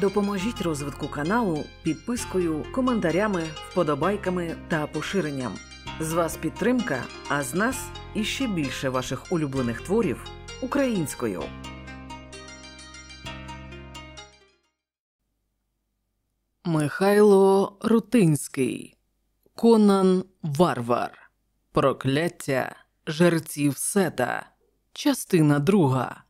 Допоможіть розвитку каналу підпискою, коментарями, вподобайками та поширенням. З вас підтримка, а з нас іще більше ваших улюблених творів українською. Михайло Рутинський Конан Варвар Прокляття жерців Сета. Частина друга.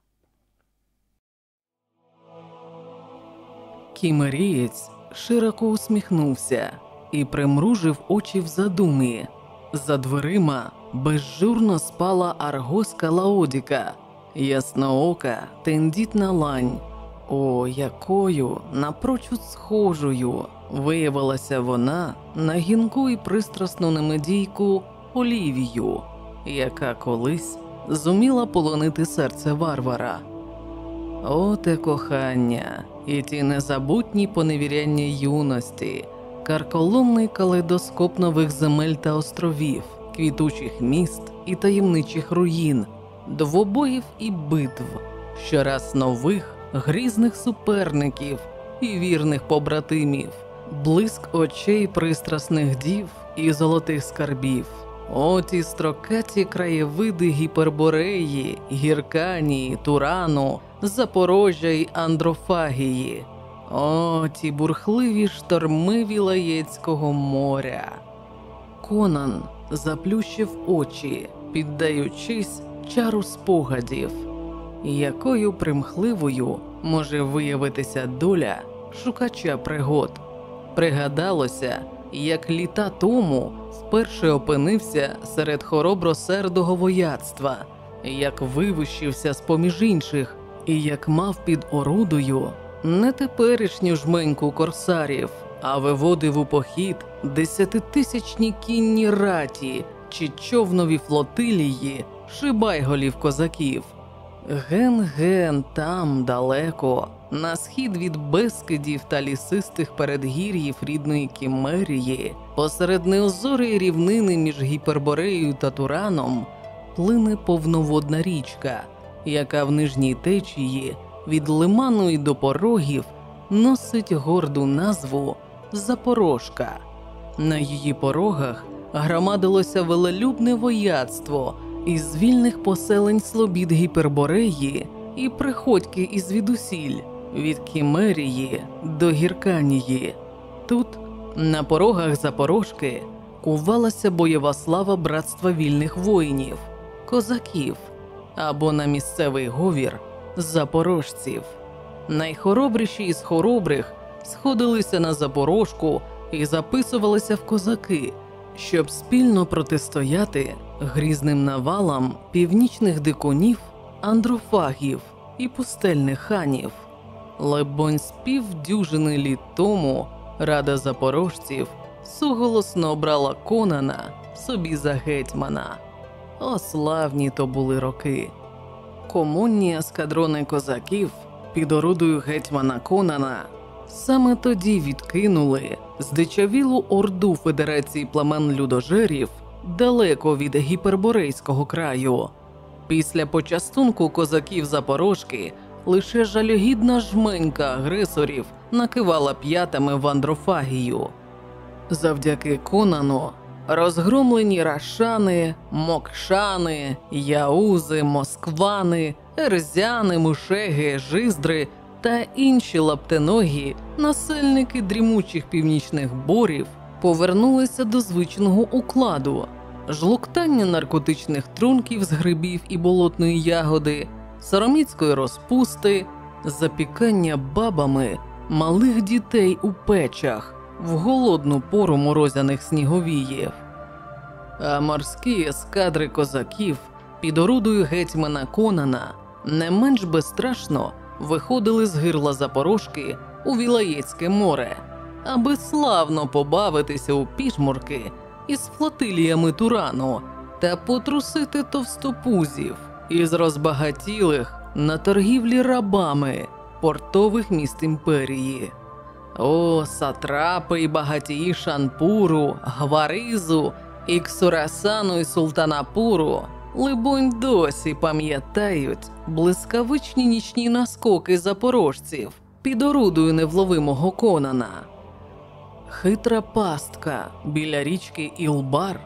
Кімерієць широко усміхнувся і примружив очі в задумі. За дверима безжурно спала аргоска Лаодіка, ясноока, тендітна лань. О, якою напрочуд схожою виявилася вона на гінку і пристрасну немедійку Олівію, яка колись зуміла полонити серце варвара. О, те кохання, і ті незабутні поневіряння юності, карколомний калейдоскоп нових земель та островів, квітучих міст і таємничих руїн, двобоїв і битв, щораз нових грізних суперників і вірних побратимів, блиск очей пристрасних дів і золотих скарбів. О, ті строкаті краєвиди гіпербореї, гірканії, турану, Запорожжя й Андрофагії. О, ті бурхливі шторми Вілаєцького моря. Конан заплющив очі, піддаючись чару спогадів, якою примхливою може виявитися доля шукача пригод. Пригадалося, як літа тому вперше опинився серед хоробросердого вояцтва, як вивищився з поміж інших, і як мав під орудою не теперішню жменьку корсарів, а виводив у похід десятитисячні кінні раті чи човнові флотилії шибайголів козаків. Ген-ген там далеко, на схід від безкидів та лісистих передгір'їв рідної Кімерії, посеред неозорої рівнини між гіпербореєю та Тураном, плине повноводна річка, яка в нижній течії від лиману й до порогів носить горду назву Запорожка. На її порогах громадилося велелюбне вояцтво із вільних поселень слобід Гіпербореї і приходьки із відусіль від Кімерії до Гірканії. Тут, на порогах Запорожки, кувалася бойова слава братства вільних воїнів, козаків або на місцевий говір запорожців. Найхоробріші із хоробрих сходилися на запорожку і записувалися в козаки, щоб спільно протистояти грізним навалам північних дикунів, андрофагів і пустельних ханів. Лебонь з півдюжини літ тому рада запорожців суголосно обрала Конана собі за гетьмана. О, славні то були роки. Комунні ескадрони козаків під орудою гетьмана Конана саме тоді відкинули здичавілу орду Федерації племен людожерів далеко від гіперборейського краю. Після почастунку козаків Запорожки лише жалюгідна жменька агресорів накивала п'ятами в андрофагію. Завдяки Конану розгромлені рашани, мокшани, яузи, москвани, ерзяни, мушеги, жиздри та інші лаптеногі, насельники дрімучих північних борів, повернулися до звичного укладу, жлуктання наркотичних трунків з грибів і болотної ягоди, сороміцької розпусти, запікання бабами малих дітей у печах в голодну пору морозяних сніговіїв. А морські ескадри козаків під орудою гетьмана Конана не менш безстрашно виходили з гирла Запорожки у Вілаєцьке море, аби славно побавитися у пішмурки із флотиліями Турану та потрусити товстопузів із розбагатілих на торгівлі рабами портових міст імперії. О, сатрапи й багатії Шанпуру, Гваризу, Іксурасану і Султанапуру, либонь, досі пам'ятають блискавичні нічні наскоки запорожців під орудою невловимого Конана. Хитра пастка біля річки Ілбар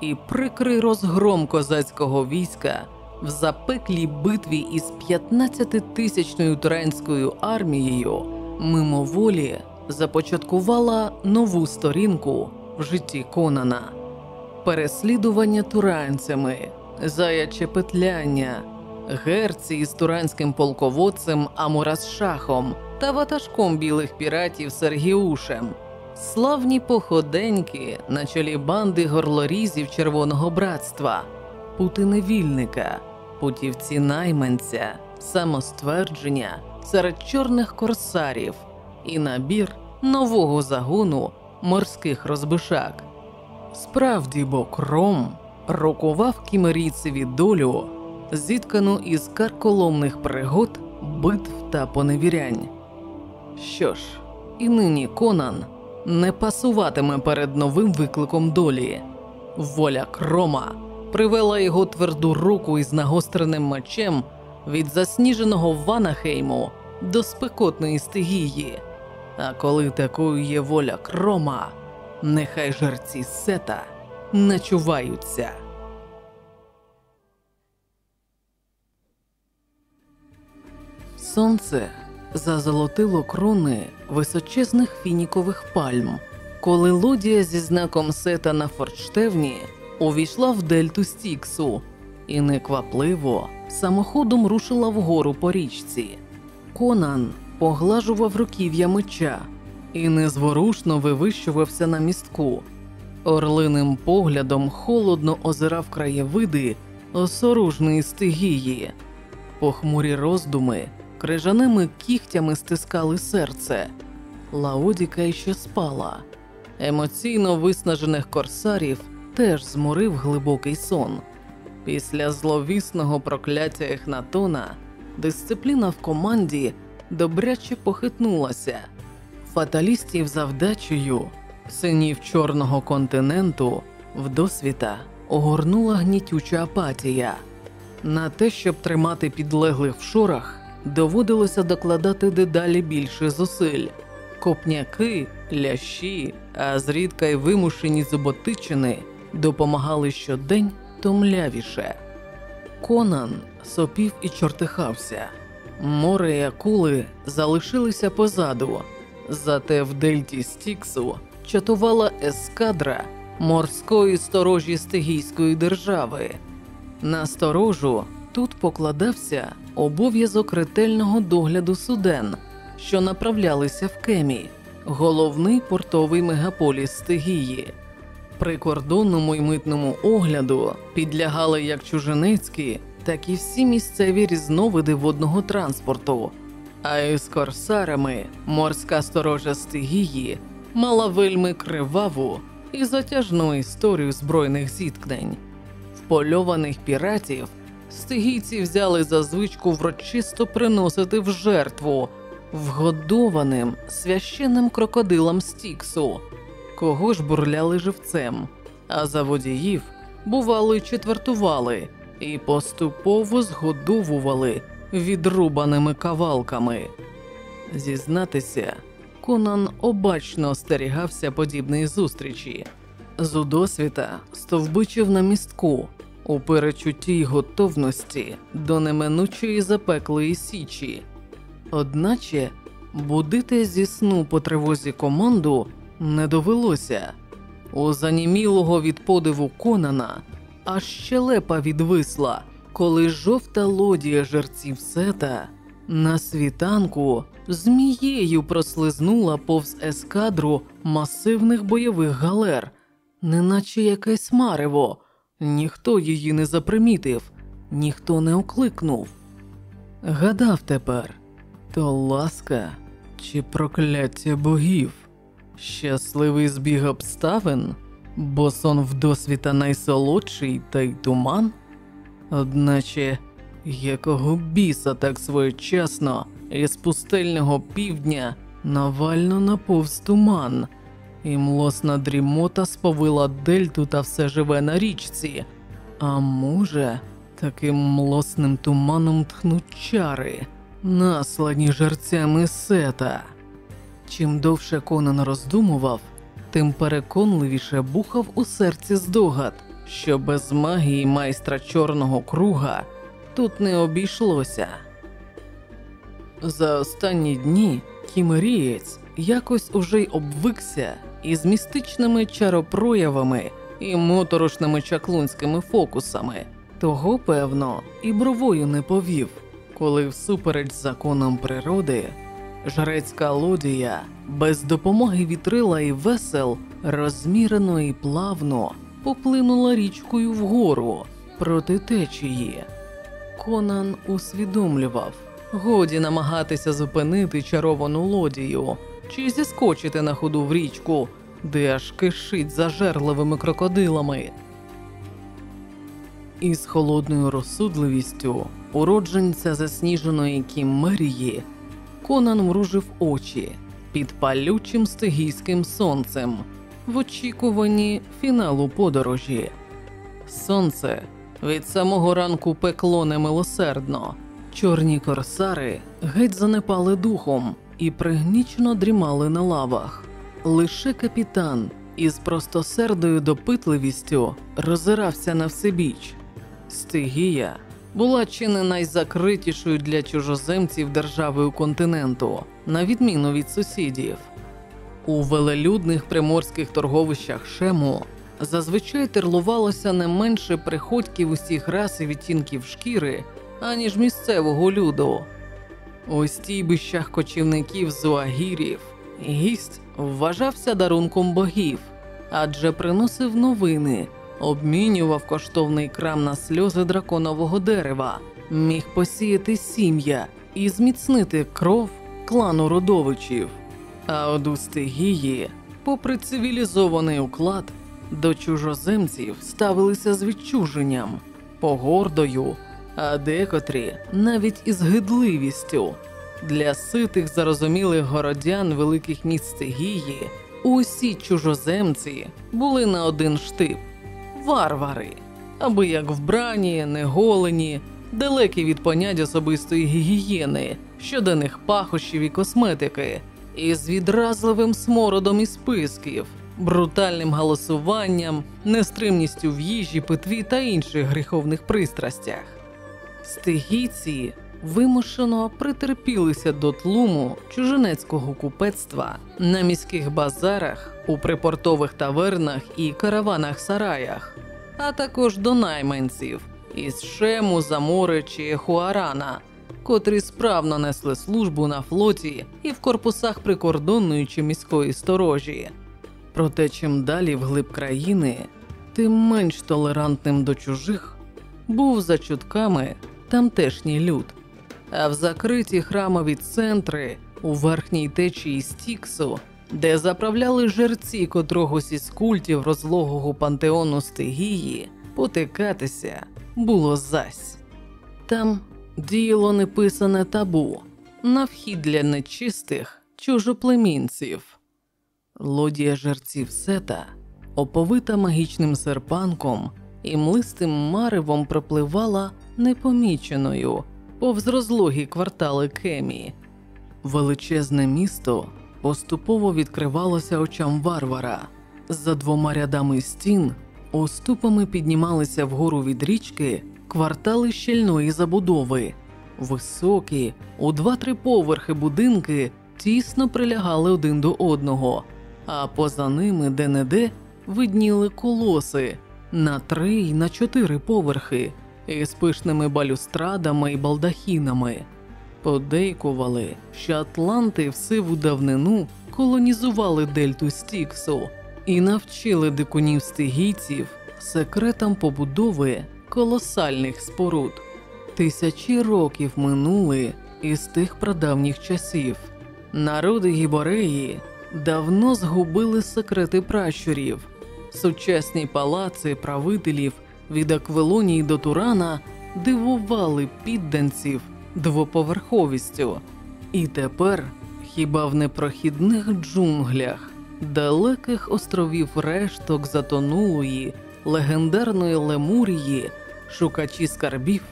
і прикрий розгром козацького війська в запеклій битві із 15-тисячною туранською армією мимоволі започаткувала нову сторінку в житті Конана, переслідування туранцями, заяче петляння, герці з туранським полководцем Амурас-Шахом та ватажком білих піратів Сергіушем. Славні походеньки на чолі банди горлорізів Червоного братства, пути невільника, путівці найманця, самоствердження серед чорних корсарів і набір нового загону морських розбишак. Справді бо кром рокував кімерійцеві долю, зіткану із карколомних пригод, битв та поневірянь. Що ж, і нині Конан не пасуватиме перед новим викликом долі. Воля крома привела його тверду руку із нагостреним мечем від засніженого Ванахейму до спекотної стигії. А коли такою є воля крома, нехай жерці сета начуваються. Сонце зазолотило крони височезних фінікових пальм, коли лодія зі знаком сета на форштевні увійшла в дельту Стіксу і неквапливо самоходом рушила вгору по річці. Конан поглажував руків'я меча і незворушно вивищувався на містку. Орлиним поглядом холодно озирав краєвиди осоружної стигії, похмурі роздуми крижаними кігтями стискали серце. Лаодіка іще спала. Емоційно виснажених корсарів теж зморив глибокий сон. Після зловісного прокляття Ехнатона дисципліна в команді добряче похитнулася. Фаталістів завдачею, синів чорного континенту, вдосвіта огорнула гнітюча апатія. На те, щоб тримати підлеглих в шорах, доводилося докладати дедалі більше зусиль. Копняки, лящі, а зрідка й вимушені зуботичини допомагали щодень томлявіше. Конан сопів і чортихався. Море і акули залишилися позаду, зате в дельті Стіксу чатувала ескадра морської сторожі стигійської держави. На сторожу тут покладався обов'язок ретельного догляду суден, що направлялися в Кемі, головний портовий мегаполіс Стигії. Прикордонному й митному огляду підлягали як чужинецькі, так і всі місцеві різновиди водного транспорту. А із корсарами морська сторожа стигії мала вельми криваву і затяжну історію збройних зіткнень. Впольованих піратів стигійці взяли за звичку врочисто приносити в жертву вгодованим священним крокодилам Стіксу, кого ж бурляли живцем, а за водіїв бували четвертували і поступово згодовували відрубаними кавалками. Зізнатися, Конан обачно остерігався подібної зустрічі. З удосвіта стовбичив на містку у перечутті й готовності до неминучої запеклої січі, одначе будити зі сну по тривозі команду не довелося. У занімілого від подиву Конана аж щелепа відвисла, коли жовта лодія жерців сета на світанку змією прослизнула повз ескадру масивних бойових галер, неначе якесь марево. Ніхто її не запримітив, ніхто не окликнув. Гадав тепер то ласка чи прокляття богів, щасливий збіг обставин, бо сон вдосвіта найсолодший та й туман, одначе якого біса так своєчасно із пустельного півдня навально наповз туман і млосна дрімота сповила дельту та все живе на річці. А може, таким млосним туманом тхнуть чари, наслані жерцями сета. Чим довше Конан роздумував, тим переконливіше бухав у серці здогад, що без магії майстра чорного круга тут не обійшлося. За останні дні кімерієць якось уже й обвикся із містичними чаропроявами і моторошними чаклунськими фокусами. Того, певно, і бровою не повів, коли всупереч законам природи жрецька лодія без допомоги вітрила і весел розмірено і плавно поплинула річкою вгору проти течії. Конан усвідомлював, годі намагатися зупинити чаровану лодію чи зіскочити на ходу в річку, де аж кишить зажерливими крокодилами. Із холодною розсудливістю уродженця засніженої кіммерії Конан мружив очі під палючим стигійським сонцем в очікуванні фіналу подорожі. Сонце від самого ранку пекло немилосердно, чорні корсари геть занепали духом і пригнічно дрімали на лавах. Лише капітан із простосердою допитливістю розирався на всебіч. Стигія була чи не найзакритішою для чужоземців державою континенту, на відміну від сусідів. У велелюдних приморських торговищах Шему зазвичай терлувалося не менше приходьків усіх рас і відтінків шкіри, аніж місцевого люду. У стійбищах кочівників зуагірів гість вважався дарунком богів, адже приносив новини, обмінював коштовний крам на сльози драконового дерева, міг посіяти сім'я і зміцнити кров клану родовичів. А от у стигії, попри цивілізований уклад, до чужоземців ставилися з відчуженням, погордою, а декотрі навіть із гидливістю. Для ситих зарозумілих городян великих міст стигії усі чужоземці були на один штип варвари, аби як вбрані, неголені, далекі від понять особистої гігієни, щоденних пахощів і косметики, із відразливим смородом і списків, брутальним голосуванням, нестримністю в їжі, питві та інших гріховних пристрастях. Стигійці вимушено притерпілися до тлуму чужинецького купецтва на міських базарах, у припортових тавернах і караванах сараях, а також до найманців із Шему, Замори чи Хуарана, котрі справно несли службу на флоті і в корпусах прикордонної чи міської сторожі. Проте, чим далі вглиб країни, тим менш толерантним до чужих був за чутками тамтешній люд. А в закриті храмові центри у верхній течії Стіксу, де заправляли жерці котрогось із культів розлогого пантеону стигії, потикатися було зась. Там діяло неписане табу на вхід для нечистих чужоплемінців. Лодія жерців сета, оповита магічним серпанком і млистим маревом пропливала непоміченою повз розлогі квартали Кемі. Величезне місто поступово відкривалося очам варвара. За двома рядами стін уступами піднімалися вгору від річки квартали щільної забудови, високі, у два-три поверхи будинки тісно прилягали один до одного, а поза ними де-не-де видніли колоси на три й на чотири поверхи із пишними балюстрадами і балдахінами. Подейкували, що Атланти в сиву давнину колонізували дельту Стіксу і навчили дикунів стигійців секретам побудови колосальних споруд. Тисячі років минули із тих прадавніх часів. Народи Гібореї давно згубили секрети пращурів, сучасні палаци правителів від Аквелонії до Турана дивували підданців двоповерховістю, і тепер хіба в непрохідних джунглях, далеких островів решток затонулої, легендарної Лемурії, шукачі скарбів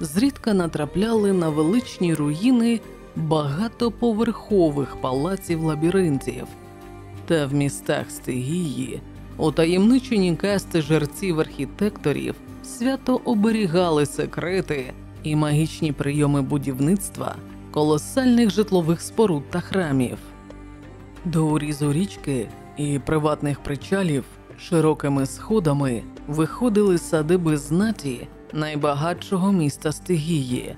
зрідка натрапляли на величні руїни багатоповерхових палаців лабіринтів. Та в містах стигії утаємничені касти жерців архітекторів свято оберігали секрети і магічні прийоми будівництва колосальних житлових споруд та храмів. До урізу річки і приватних причалів широкими сходами виходили садиби знаті найбагатшого міста Стигії.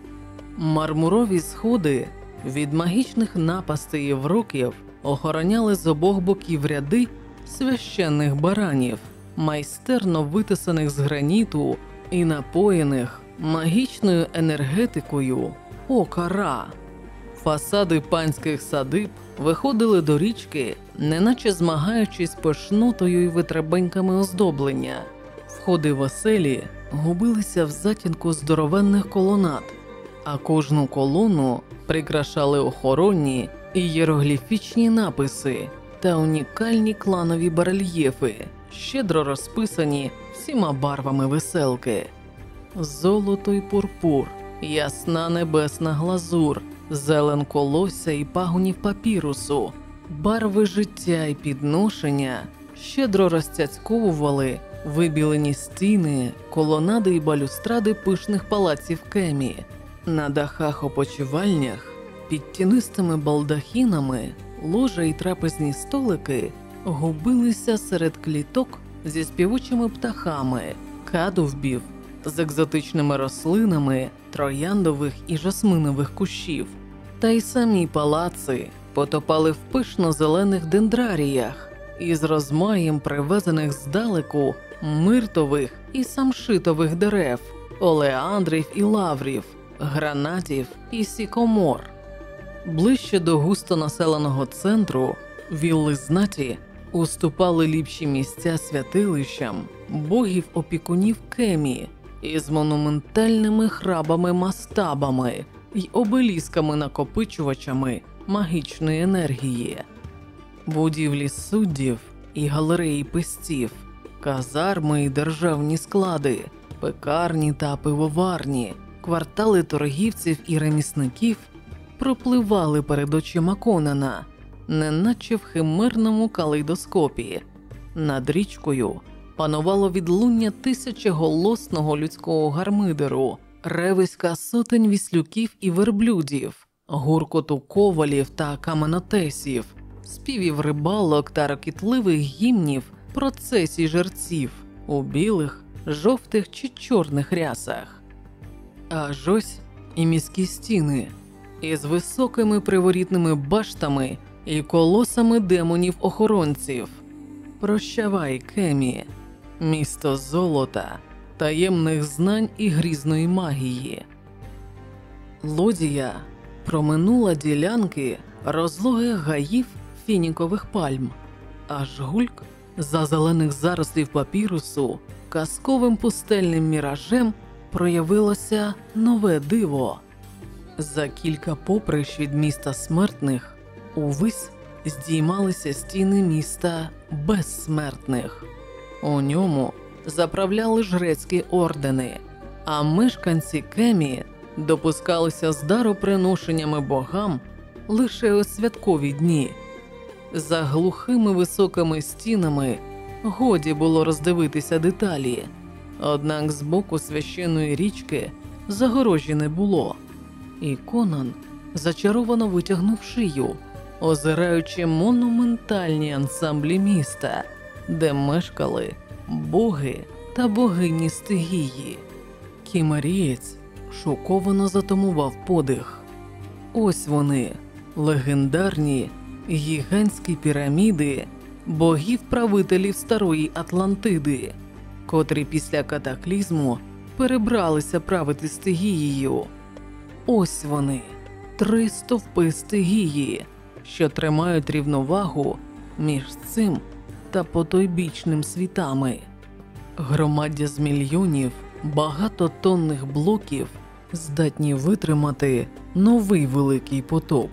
Мармурові сходи від магічних напастей і вроків охороняли з обох боків ряди священних баранів, майстерно витисаних з граніту і напоєних магічною енергетикою окара. Фасади панських садиб виходили до річки, неначе змагаючись пишнотою і витребеньками оздоблення. Входи в оселі губилися в затінку здоровенних колонад, а кожну колону прикрашали охоронні і єрогліфічні написи та унікальні кланові барельєфи, щедро розписані всіма барвами веселки. Золото й пурпур, ясна небесна глазур, зелен колосся і пагунів папірусу, барви життя і підношення щедро розцяцьковували вибілені стіни, колонади і балюстради пишних палаців кемі. На дахах опочивальнях під тінистими балдахінами ложа і трапезні столики губилися серед кліток зі співучими птахами, кадовбів з екзотичними рослинами, трояндових і жасминових кущів, та й самі палаци потопали в пишно зелених дендраріях із розмаєм привезених здалеку миртових і самшитових дерев, олеандрів і лаврів, гранатів і сікомор. Ближче до густонаселеного центру вілли знаті уступали ліпші місця святилищам богів опікунів кемі із монументальними храбами-мастабами й обелісками-накопичувачами магічної енергії, будівлі суддів і галереї пестів, казарми і державні склади, пекарні та пивоварні, квартали торгівців і ремісників пропливали перед очима Конана, неначе в химерному калейдоскопі. Над річкою панувало відлуння тисячеголосного людського гармидеру, ревиська сотень віслюків і верблюдів, гуркоту ковалів та каменотесів, співів рибалок та рокітливих гімнів процесій жерців у білих, жовтих чи чорних рясах. Аж ось і міські стіни із високими приворітними баштами і колосами демонів-охоронців. Прощавай, Кемі, місто золота, таємних знань і грізної магії. Лодія проминула ділянки розлогих гаїв фінікових пальм, аж гульк за зелених зарослів папірусу казковим пустельним міражем проявилося нове диво. За кілька поприщ від міста смертних увесь здіймалися стіни міста безсмертних. У ньому заправляли жрецькі ордени, а мешканці Кемі допускалися з дароприношеннями богам лише у святкові дні. За глухими високими стінами годі було роздивитися деталі, однак з боку священної річки загорожі не було, і Конан зачаровано витягнув шию, озираючи монументальні ансамблі міста, де мешкали боги та богині стигії. Кімарієць шоковано затумував подих. Ось вони, легендарні гігантські піраміди богів-правителів старої Атлантиди, котрі після катаклізму перебралися правити стигією. Ось вони, три стовпи стигії, що тримають рівновагу між цим та потойбічним світами. Громаддя з мільйонів багатотонних блоків здатні витримати новий великий потоп.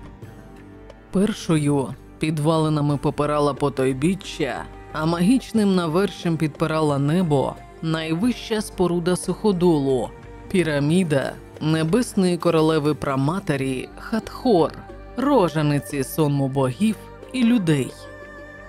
Першою підвалинами попирала потойбіччя, а магічним навершем підпирала небо найвища споруда суходолу піраміда небесної королеви праматері Хатхор, рожаниці сонму богів і людей.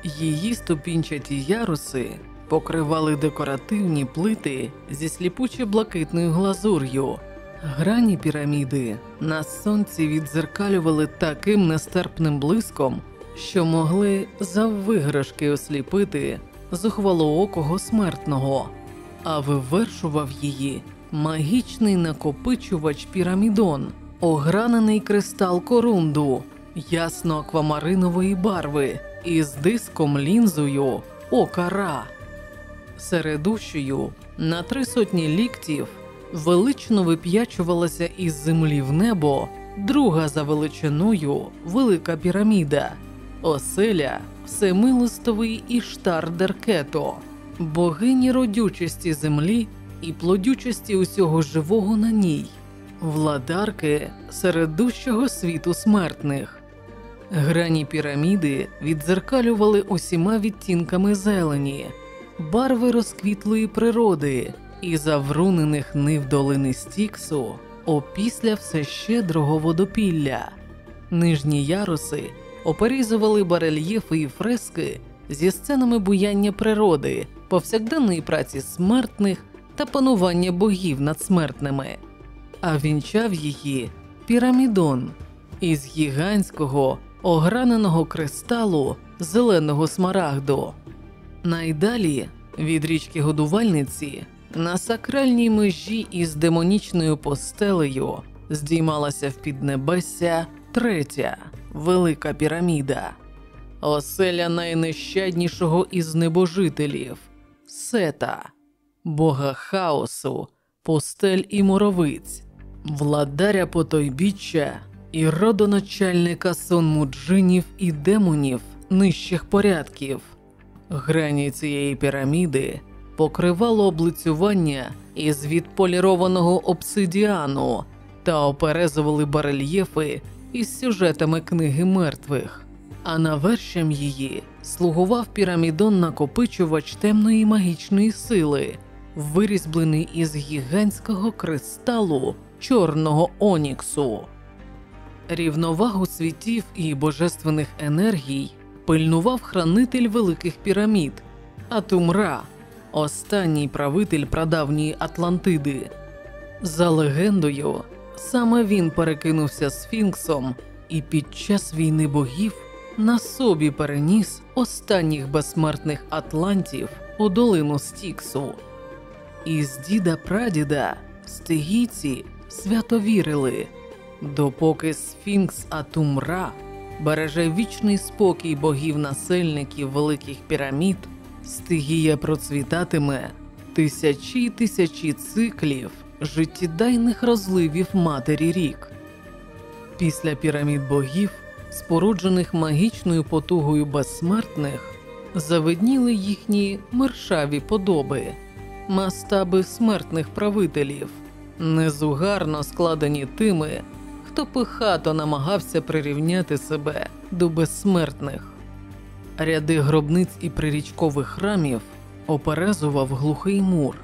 Її ступінчаті яруси покривали декоративні плити зі сліпуче блакитною глазур'ю. Грані піраміди на сонці відзеркалювали таким нестерпним блиском, що могли заввиграшки осліпити зухвалоокого смертного, а вивершував її магічний накопичувач пірамідон, огранений кристал корунду, ясно аквамаринової барви із диском лінзою окара. Середущою на три сотні ліктів велично вип'ячувалася із землі в небо друга за величиною велика піраміда, оселя всемилостовий Іштар Деркето, богині родючості землі і плодючості усього живого на ній, владарки середущого світу смертних. Грані піраміди віддзеркалювали усіма відтінками зелені, барви розквітлої природи і заврунених нив долини Стіксу опісля все щедрого водопілля. Нижні яруси оперізували барельєфи і фрески зі сценами буяння природи, повсякденної праці смертних та панування богів над смертними, а вінчав її пірамідон із гігантського ограненого кристалу зеленого смарагду. Найдалі від річки годувальниці на сакральній межі із демонічною постелею здіймалася в піднебесся третя велика піраміда, оселя найнещаднішого із небожителів сета, бога хаосу, постель і моровиць, владаря потойбіччя і родоначальника сонмуджинів і демонів нижчих порядків. Грані цієї піраміди покривало облицювання із відполірованого обсидіану та оперезували барельєфи із сюжетами книги мертвих, а навершем її слугував пірамідон накопичувач темної магічної сили, вирізблений із гігантського кристалу чорного оніксу. Рівновагу світів і божественних енергій пильнував хранитель великих пірамід Атумра, останній правитель прадавньої Атлантиди. За легендою, саме він перекинувся сфінксом і під час війни богів на собі переніс останніх безсмертних атлантів у долину Стіксу. Із діда прадіда стигійці свято вірили, допоки Сфінкс Атумра береже вічний спокій богів-насельників великих пірамід, стигія процвітатиме тисячі й тисячі циклів життєдайних розливів матері рік. Після пірамід богів, споруджених магічною потугою безсмертних, завидніли їхні мершаві подоби, мастаби смертних правителів, незугарно складені тими, хто пихато намагався прирівняти себе до безсмертних. Ряди гробниць і прирічкових храмів оперезував глухий мур,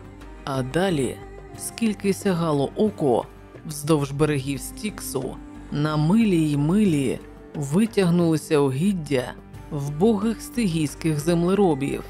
а далі, скільки сягало око вздовж берегів Стіксу, на милі й милі витягнулися угіддя вбогих стигійських землеробів.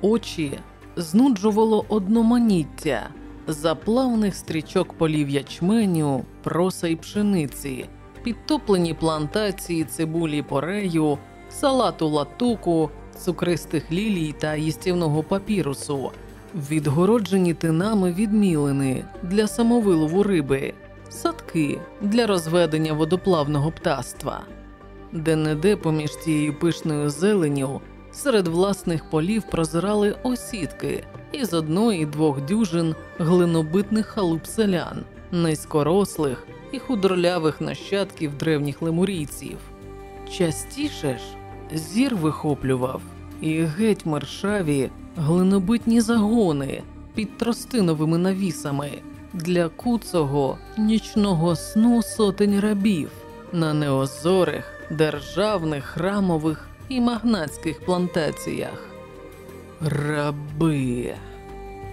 Очі знуджувало одноманіття заплавних стрічок полів ячменю, проса й пшениці, підтоплені плантації цибулі порею, салату латуку, цукристих лілій та їстівного папірусу, відгороджені тинами відмілини для самовилову риби, садки для розведення водоплавного птаства, де неде поміж цією пишною зеленю серед власних полів прозирали осідки із одної двох дюжин глинобитних халуп селян, низькорослих і худролявих нащадків древніх лемурійців. Частіше ж зір вихоплював і геть мершаві глинобитні загони під тростиновими навісами для куцого нічного сну сотень рабів на неозорих державних храмових і магнатських плантаціях. Раби.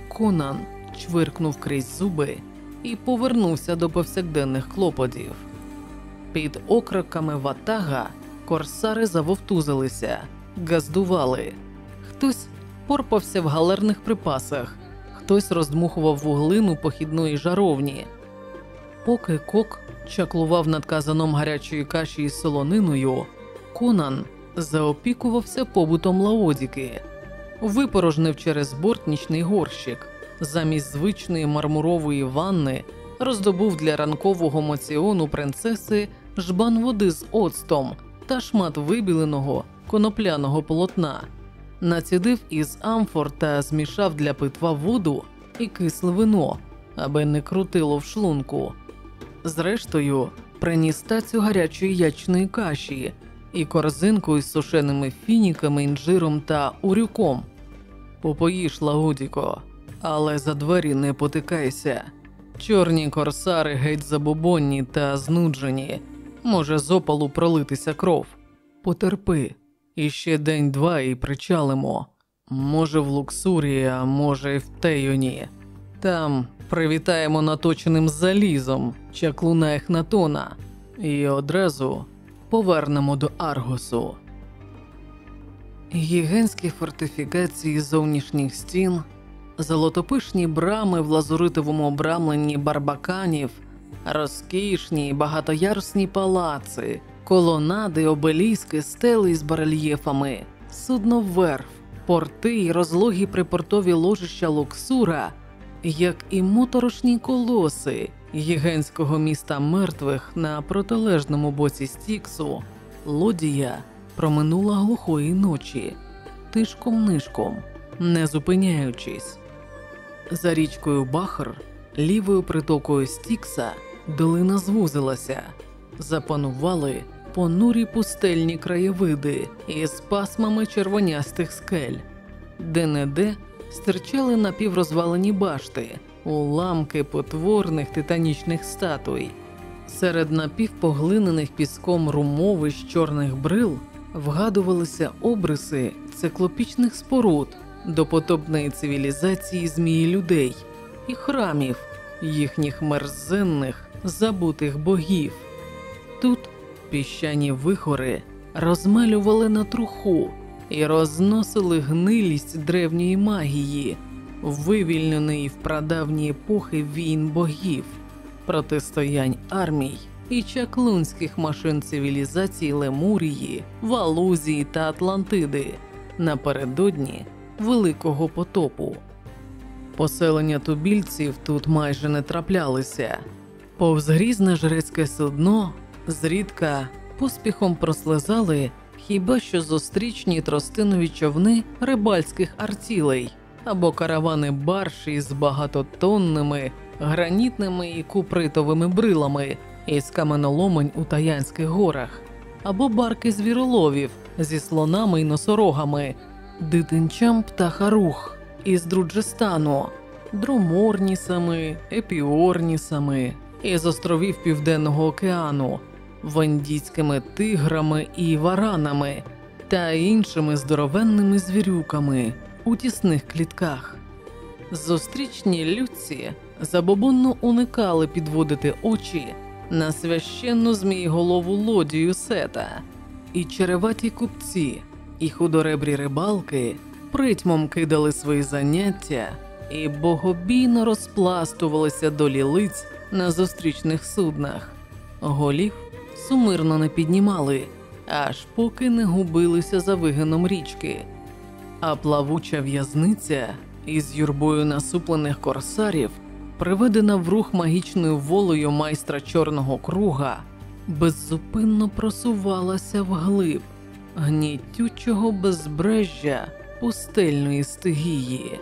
Конан чвиркнув крізь зуби і повернувся до повсякденних клопотів. Під окриками ватага корсари завовтузилися, газдували. Хтось порпався в галерних припасах, хтось роздмухував вуглину похідної жаровні. Поки кок чаклував над казаном гарячої каші із солониною, Конан заопікувався побутом Лаодіки, випорожнив через борт нічний горщик, замість звичної мармурової ванни роздобув для ранкового моціону принцеси жбан води з оцтом та шмат вибіленого конопляного полотна, націдив із амфор та змішав для питва воду і кисле вино, аби не крутило в шлунку. Зрештою, приніс тацю гарячої ячної каші і корзинку із сушеними фініками, інжиром та урюком. Попоїш, Лаудіко, але за двері не потикайся. Чорні корсари геть забобонні та знуджені. Може з опалу пролитися кров. Потерпи, іще день-два і причалимо. Може, в Луксурі, а може, й в Тейоні. Там привітаємо наточеним залізом чаклуна Ехнатона і одразу повернемо до Аргосу. Гігантські фортифікації зовнішніх стін, золотопишні брами в лазуритовому обрамленні барбаканів, розкішні багатоярусні палаци, колонади, обеліски, стели з барельєфами, судноверф, порти й розлогі припортові ложища Луксура, як і моторошні колоси гігантського міста мертвих на протилежному боці Стіксу, лодія проминула глухої ночі, тишком нишком, не зупиняючись. За річкою Бахар, лівою притокою Стікса, долина звузилася, запанували понурі пустельні краєвиди із пасмами червонястих скель, де не де стирчали напіврозвалені башти, уламки потворних титанічних статуй. Серед напівпоглинених піском румовищ чорних брил вгадувалися обриси циклопічних споруд допотопної цивілізації змії людей і храмів їхніх мерзенних забутих богів. Тут піщані вихори розмалювали на труху і розносили гнилість древньої магії, вивільненої в прадавні епохи війн богів, протистоянь армій і чаклунських машин цивілізації Лемурії, Валузії та Атлантиди напередодні Великого потопу. Поселення тубільців тут майже не траплялися. Повз грізне жрецьке судно зрідка поспіхом прослизали хіба що зустрічні тростинові човни рибальських артілей або каравани барш із багатотонними гранітними і купритовими брилами із каменоломень у Таянських горах, або барки звіроловів зі слонами й носорогами, дитинчам птахарух із Друджестану, друморнісами, епіорнісами із островів Південного океану, вандійськими тиграми і варанами та іншими здоровенними звірюками у тісних клітках. Зустрічні людці забобонно уникали підводити очі на священну змієголову лодію сета, і череваті купці, і худоребрі рибалки притьмом кидали свої заняття і богобійно розпластувалися до лілиць на зустрічних суднах. Голів сумирно не піднімали, аж поки не губилися за вигином річки, а плавуча в'язниця із юрбою насуплених корсарів, приведена в рух магічною волею майстра чорного круга, беззупинно просувалася вглиб гнітючого безбрежжя пустельної стигії.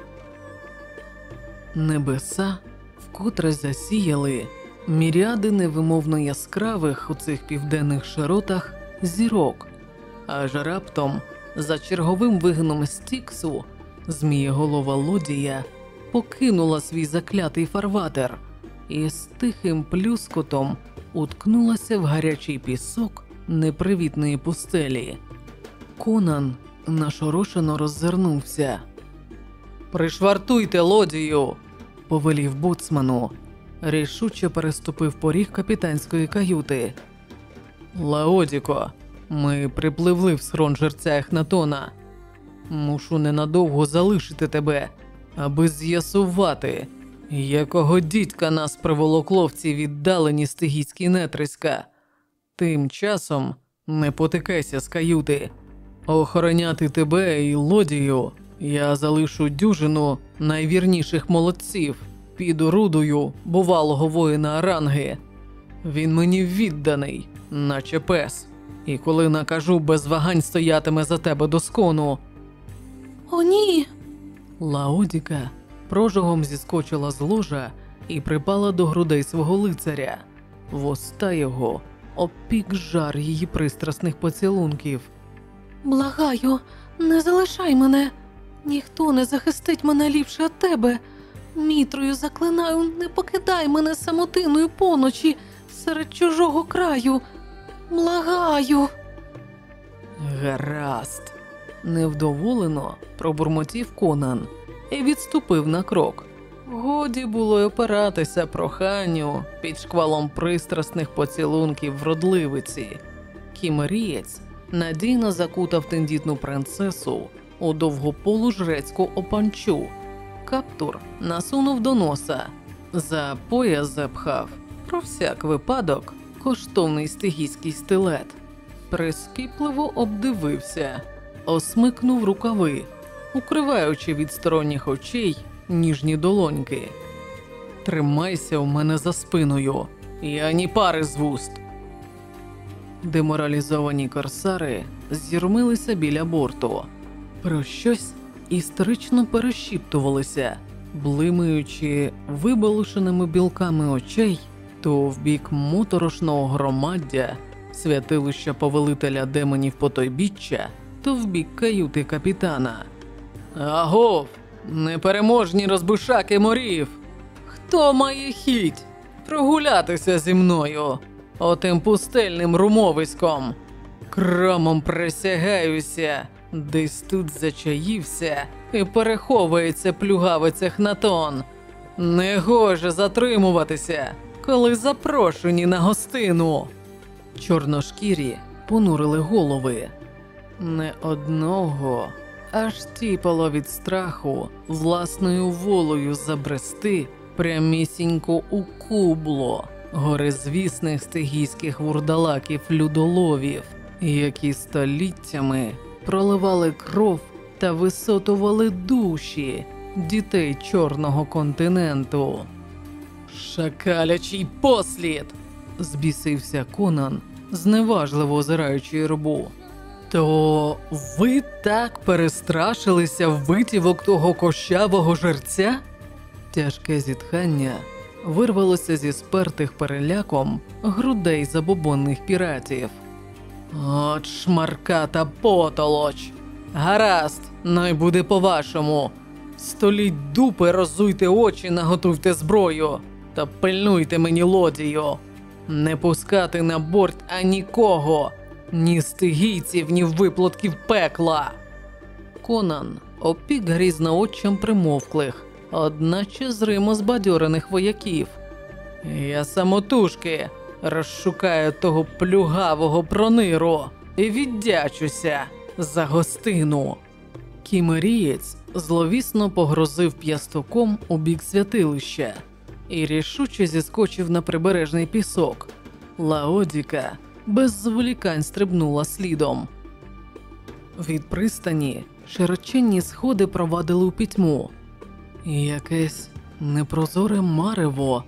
Небеса вкотре засіяли міряди невимовно яскравих у цих південних широтах зірок, аж раптом за черговим вигином стіксу змієголова лодія покинула свій заклятий фарватер і з тихим плюскотом уткнулася в гарячий пісок непривітної пустелі. Конан нашорошено роззирнувся. Пришвартуйте лодію, повелів боцману. рішуче переступив поріг капітанської каюти. Лаодіко, ми припливли в схрон жерця Ехнатона. Мушу ненадовго залишити тебе, аби з'ясувати, якого дідька нас приволокло в ці віддалені стигійські нетриська. Тим часом не потикайся з каюти. Охороняти тебе і лодію я залишу дюжину найвірніших молодців під орудою бувалого воїна Аранги. Він мені відданий, наче пес, і коли накажу без вагань стоятиме за тебе до скону. О, ні. Лаодіка прожогом зіскочила з ложа і припала до грудей свого лицаря. Воста його опік жар її пристрасних поцілунків. Благаю, не залишай мене. Ніхто не захистить мене ліпше від тебе. Мітрою заклинаю, не покидай мене самотиною поночі серед чужого краю. Благаю. Гаразд. Невдоволено пробурмотів Конан і відступив на крок. Годі було й опиратися проханню під шквалом пристрасних поцілунків вродливиці. Кімерієць надійно закутав тендітну принцесу у довгополу жрецьку опанчу. Каптур насунув до носа, за пояс запхав про всяк випадок коштовний стигійський стилет. Прискіпливо обдивився, осмикнув рукави, укриваючи від сторонніх очей ніжні долоньки. Тримайся у мене за спиною, і ані пари з вуст. Деморалізовані корсари зірмилися біля борту, про щось історично перешіптувалися, блимаючи вибалушеними білками очей то в бік моторошного громаддя, святилища повелителя демонів потойбіччя, то в бік каюти капітана. Агов, непереможні розбишаки морів! Хто має хіть прогулятися зі мною отим пустельним румовиськом? Кромом присягаюся, десь тут зачаївся і переховується плюгавець Ехнатон. Не гоже затримуватися, коли запрошені на гостину. Чорношкірі понурили голови. Не одного, аж тіпало від страху власною волею забрести прямісінько у кубло горизвісних стигійських вурдалаків людоловів, які століттями проливали кров та висотували душі дітей чорного континенту. Шакалячий послід. збісився Конан, зневажливо озираючи юрбу. То ви так перестрашилися витівок того кощавого жерця? Тяжке зітхання вирвалося зі спертих переляком грудей забобонних піратів. От шмарката потолоч. Гаразд, най буде по-вашому. Століть дупи, розуйте очі, наготуйте зброю та пильнуйте мені лодію. Не пускати на борт анікого, ні стигійців, ні виплатків пекла. Конан опік грізноочам примовклих, одначе зримо збадьорених вояків. Я самотужки розшукаю того плюгавого прониру і віддячуся за гостину. Кімерієць зловісно погрозив п'ястуком у бік святилища і рішуче зіскочив на прибережний пісок. Лаодіка без зволікань стрибнула слідом. Від пристані широченні сходи провадили у пітьму, якесь непрозоре марево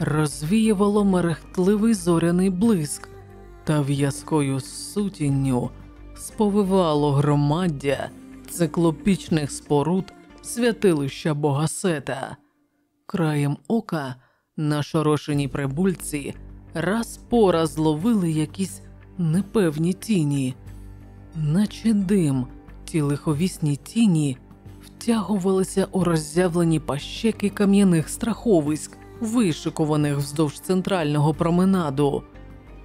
розвіювало мерехтливий зоряний блиск та в'язкою сутінню сповивало громаддя циклопічних споруд святилища Богасета. Краєм ока нашорошені прибульці раз по раз ловили якісь непевні тіні, наче дим, ті лиховісні тіні втягувалися у роззявлені пащеки кам'яних страховиськ, вишикуваних вздовж центрального променаду.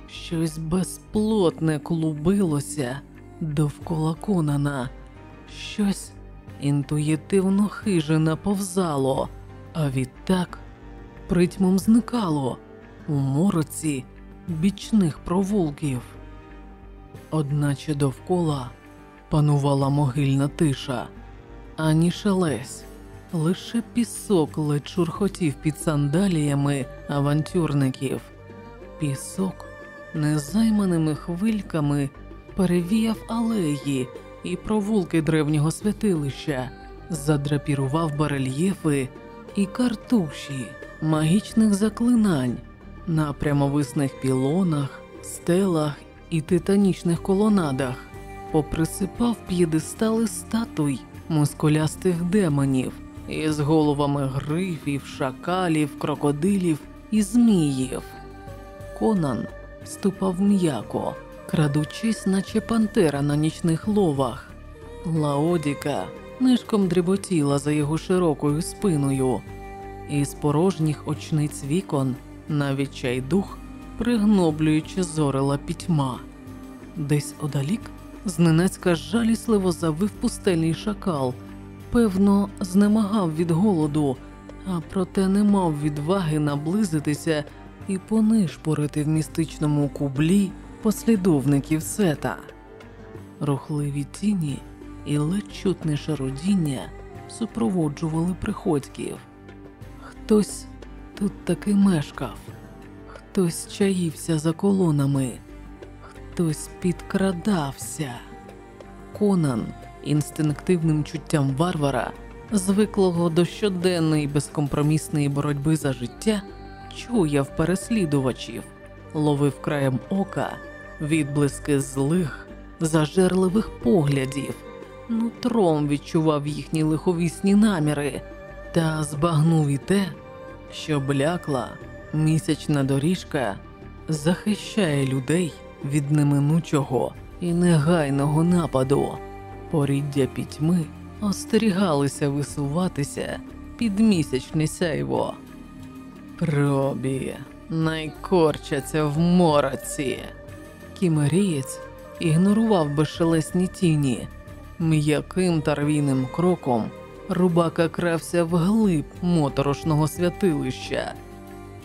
Щось безплотне клубилося довкола Конана, щось інтуїтивно хиже наповзало, а відтак притьмом зникало у мороці бічних провулків. Одначе довкола панувала могильна тиша, ані шелесь, лише пісок ледь шурхотів під сандаліями авантюрників. Пісок незайманими хвильками перевіяв алеї і провулки древнього святилища, задрапірував барельєфи і картуші магічних заклинань на прямовисних пілонах, стелах і титанічних колонадах, поприсипав п'єдестали статуй мускулястих демонів із головами грифів, шакалів, крокодилів і зміїв. Конан ступав м'яко, крадучись, наче пантера на нічних ловах. Лаодіка нишком дріботіла за його широкою спиною, із порожніх очниць вікон навіть чайдух, пригноблюючи зорила пітьма. Десь одалік зненацька жалісливо завив пустельний шакал, певно, знемагав від голоду, а проте не мав відваги наблизитися і понишпорити в містичному кублі послідовників сета. Рухливі тіні і ледь чутне шародіння супроводжували приходьків. Хтось тут таки мешкав, хтось чаївся за колонами, хтось підкрадався. Конан інстинктивним чуттям варвара, звиклого до щоденної безкомпромісної боротьби за життя, чуяв переслідувачів, ловив краєм ока відблиски злих, зажерливих поглядів, нутром відчував їхні лиховісні наміри та збагнув і те, що блякла місячна доріжка захищає людей від неминучого і негайного нападу. Поріддя пітьми остерігалися висуватися під місячне сяйво. Пробі найкорчаться в мороці. Кімерієць ігнорував безшелесні тіні. М'яким та рвійним кроком рубака крався вглиб моторошного святилища.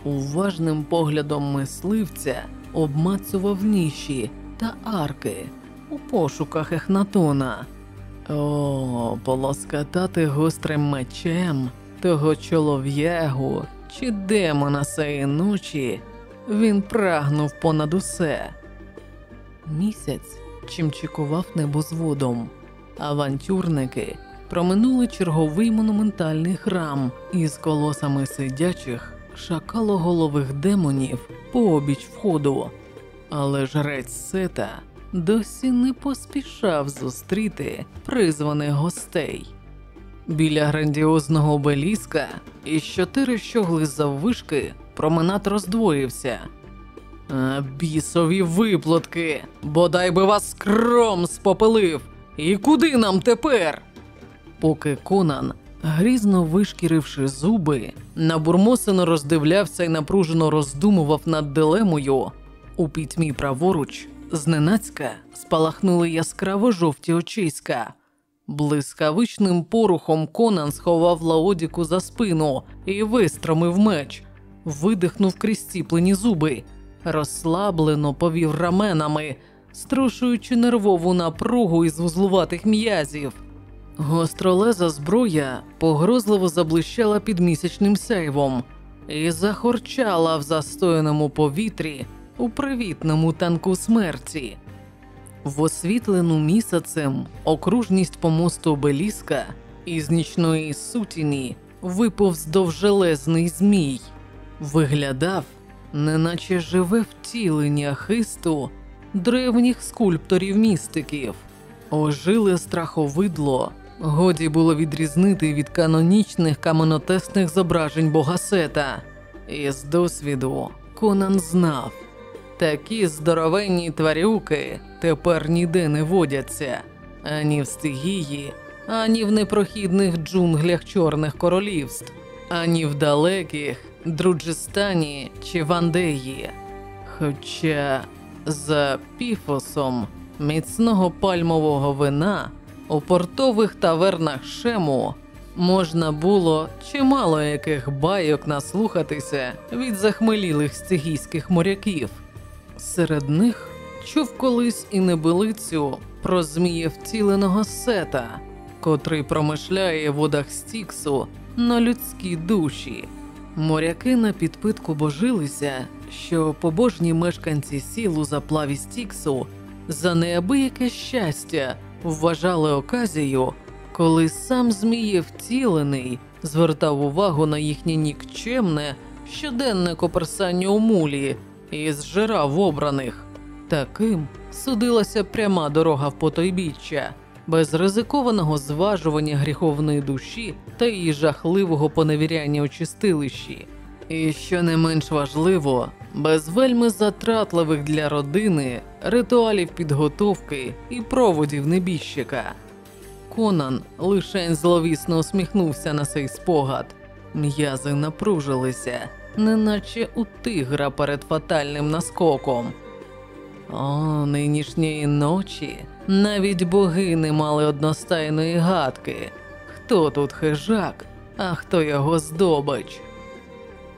Уважним поглядом мисливця обмацував ніші та арки у пошуках Ехнатона. О, полоскатати гострим мечем того чолов'ягу чи демона сеї ночі він прагнув понад усе. Місяць чимчикував небозводом. Авантюрники проминули черговий монументальний храм із колосами сидячих шакалоголових демонів по обіч входу, але жрець сета досі не поспішав зустріти призваних гостей. Біля грандіозного обеліска із чотири щогли заввишки променад роздвоївся. А бісові виплатки, бодай би вас кром спопелив. І куди нам тепер? Поки Конан, грізно вишкіривши зуби, набурмосено роздивлявся і напружено роздумував над дилемою, у пітьмі праворуч зненацька спалахнули яскраво жовті очиська. Блискавичним порухом Конан сховав Лаодіку за спину і вистромив меч, видихнув крізь ціплені зуби, розслаблено повів раменами, струшуючи нервову напругу із вузлуватих м'язів. Гостролеза зброя погрозливо заблищала під місячним сяйвом і захорчала в застояному повітрі у привітному танку смерті. В освітлену місяцем окружність помосту обеліска із нічної сутіні виповз довжелезний змій, виглядав, неначе живе втілення хисту древніх скульпторів містиків, ожиле страховидло. Годі було відрізнити від канонічних каменотесних зображень Богасета. Із досвіду Конан знав, такі здоровенні тварюки тепер ніде не водяться ані в стигії, ані в непрохідних джунглях чорних королівств, ані в далеких Друджистані чи Вандеї. Хоча за піфосом міцного пальмового вина у портових тавернах Шему можна було чимало яких байок наслухатися від захмелілих стигійських моряків. Серед них чув колись і небилицю про змія втіленого сета, котрий промишляє в водах Стіксу на людські душі. Моряки на підпитку божилися, що побожні мешканці сіл у заплаві Стіксу за неабияке щастя вважали оказію, коли сам Змієв втілений звертав увагу на їхнє нікчемне щоденне коперсання у мулі і зжирав обраних. Таким судилася пряма дорога в потойбіччя, без ризикованого зважування гріховної душі та її жахливого поневіряння у чистилищі. І що не менш важливо, без вельми затратливих для родини ритуалів підготовки і проводів небіжчика. Конан лише зловісно усміхнувся на цей спогад. М'язи напружилися, неначе у тигра перед фатальним наскоком. О, нинішньої ночі навіть боги не мали одностайної гадки. Хто тут хижак, а хто його здобич?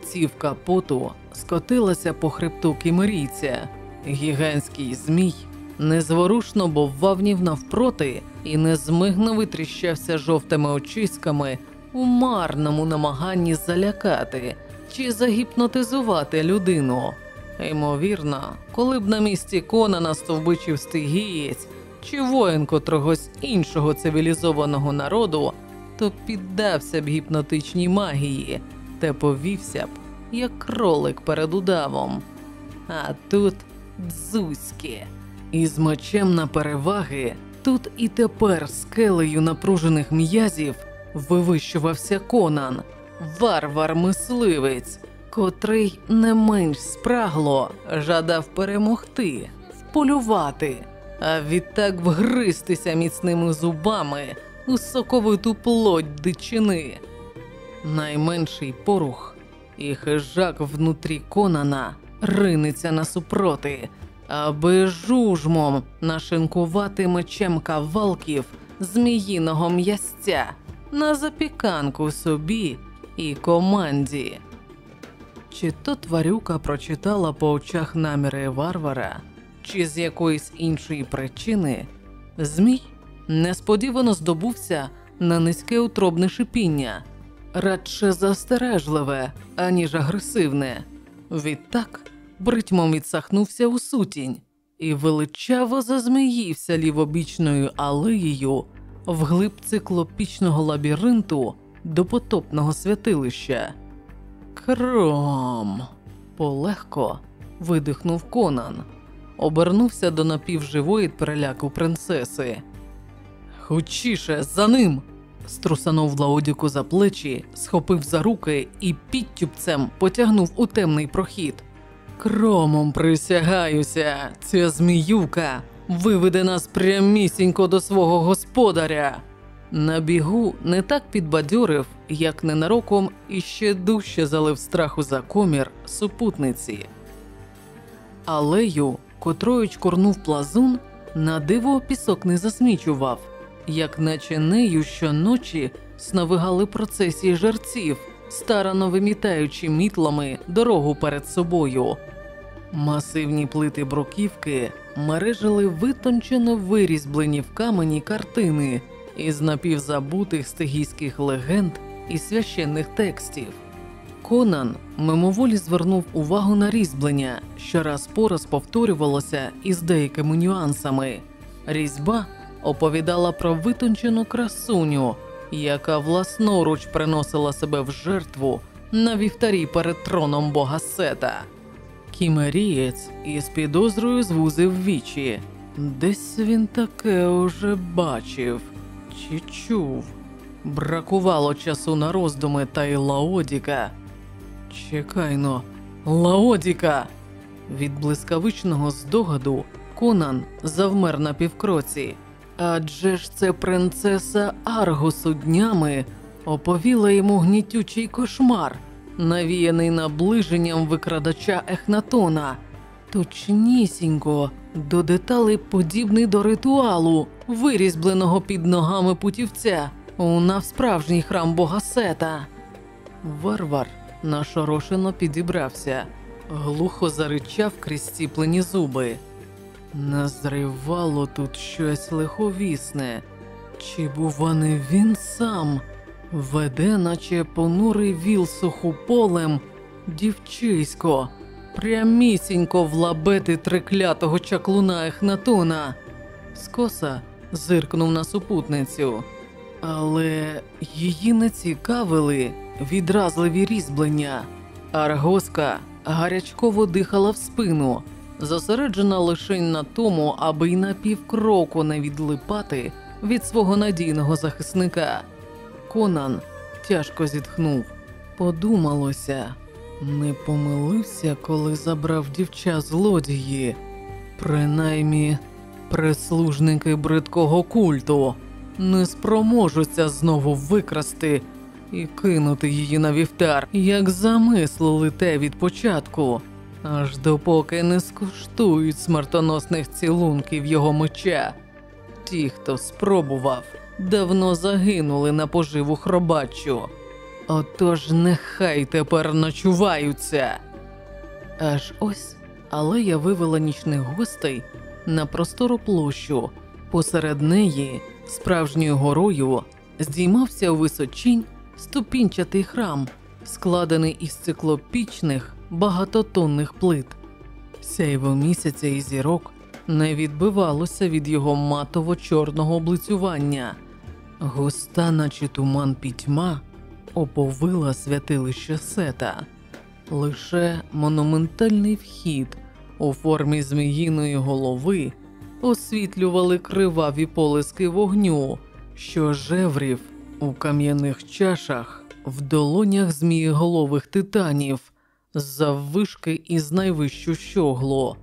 Цівка поту скотилася по хребту кімерійця. Гігантський змій незворушно боввавнів навпроти і незмигно витріщався жовтими очиськами у марному намаганні залякати чи загіпнотизувати людину. Ймовірно, коли б на місці Конана стовбичив стигієць чи воїн котрогось іншого цивілізованого народу, то піддався б гіпнотичній магії та повівся б, як кролик перед удавом. А тут дзузьки. Із мечем на переваги тут і тепер скелею напружених м'язів вивищувався Конан, варвар-мисливець, котрий не менш спрагло жадав перемогти, вполювати, а відтак вгристися міцними зубами у соковиту плоть дичини. Найменший порух, і хижак внутрі Конана ринеться насупроти, аби жужмом нашинкувати мечем кавалків зміїного м'ясця на запіканку собі і команді. Чи то тварюка прочитала по очах наміри варвара, чи з якоїсь іншої причини змій несподівано здобувся на низьке утробне шипіння, радше застережливе, аніж агресивне. Відтак бритьмом відсахнувся у сутінь і величаво зазміївся лівобічною алеєю вглиб циклопічного лабіринту до потопного святилища. Кром. Полегко видихнув Конан, обернувся до напівживої переляку принцеси. Хочіше, за ним. Струсанув Лаодіку за плечі, схопив за руки і підтюпцем потягнув у темний прохід. Кромом присягаюся, ця зміюка виведе нас прямісінько до свого господаря. На бігу не так підбадьорив, як ненароком іще дужче залив страху за комір супутниці. Алею, котрою чкорнув плазун, на диво пісок не засмічував, як наче нею щоночі сновигали процесії жерців, старано вимітаючи мітлами дорогу перед собою. Масивні плити бруківки мережили витончено вирізблені в камені картини із напівзабутих стигійських легенд і священних текстів. Конан мимоволі звернув увагу на різьблення, що раз по раз повторювалося із деякими нюансами. Різьба оповідала про витончену красуню, яка власноруч приносила себе в жертву на вівтарі перед троном бога Сета. Кімерієць із підозрою звузив вічі. Десь він таке уже бачив чи чув. Бракувало часу на роздуми та й Лаодіка. Чекайно, Лаодіка! Від блискавичного здогаду Конан завмер на півкроці. Адже ж це принцеса Аргосу днями оповіла йому гнітючий кошмар, навіяний наближенням викрадача Ехнатона, точнісінько до деталей подібний до ритуалу, вирізбленого під ногами путівця, у навсправжній храм бога Сета. Варвар нашорошено підібрався, глухо заричав крізь ціплені зуби. Назривало тут щось лиховісне, чи бува не він сам веде, наче понурий віл сухополем, дівчисько, прямісінько в лабети триклятого чаклуна Ехнатона. Скоса зиркнув на супутницю, але її не цікавили відразливі різьблення. Аргоска гарячково дихала в спину, зосереджена лише на тому, аби й на півкроку не відлипати від свого надійного захисника. Конан тяжко зітхнув. Подумалося, не помилився, коли забрав дівча злодії. Принаймні, прислужники бридкого культу не спроможуться знову викрасти і кинути її на вівтар, як замислили те від початку, аж допоки не скуштують смертоносних цілунків його меча. Ті, хто спробував, давно загинули на поживу хробачу. Отож нехай тепер ночуваються. Аж ось алея вивела нічних гостей на простору площу. Посеред неї, справжньою горою, здіймався у височінь ступінчатий храм, складений із циклопічних багатотонних плит. Сяйво місяця і зірок не відбивалося від його матово-чорного облицювання. Густа, наче туман пітьма, оповила святилище сета. Лише монументальний вхід у формі зміїної голови освітлювали криваві полиски вогню, що жеврів у кам'яних чашах, в долонях змієголових титанів, заввишки із найвищу щогло.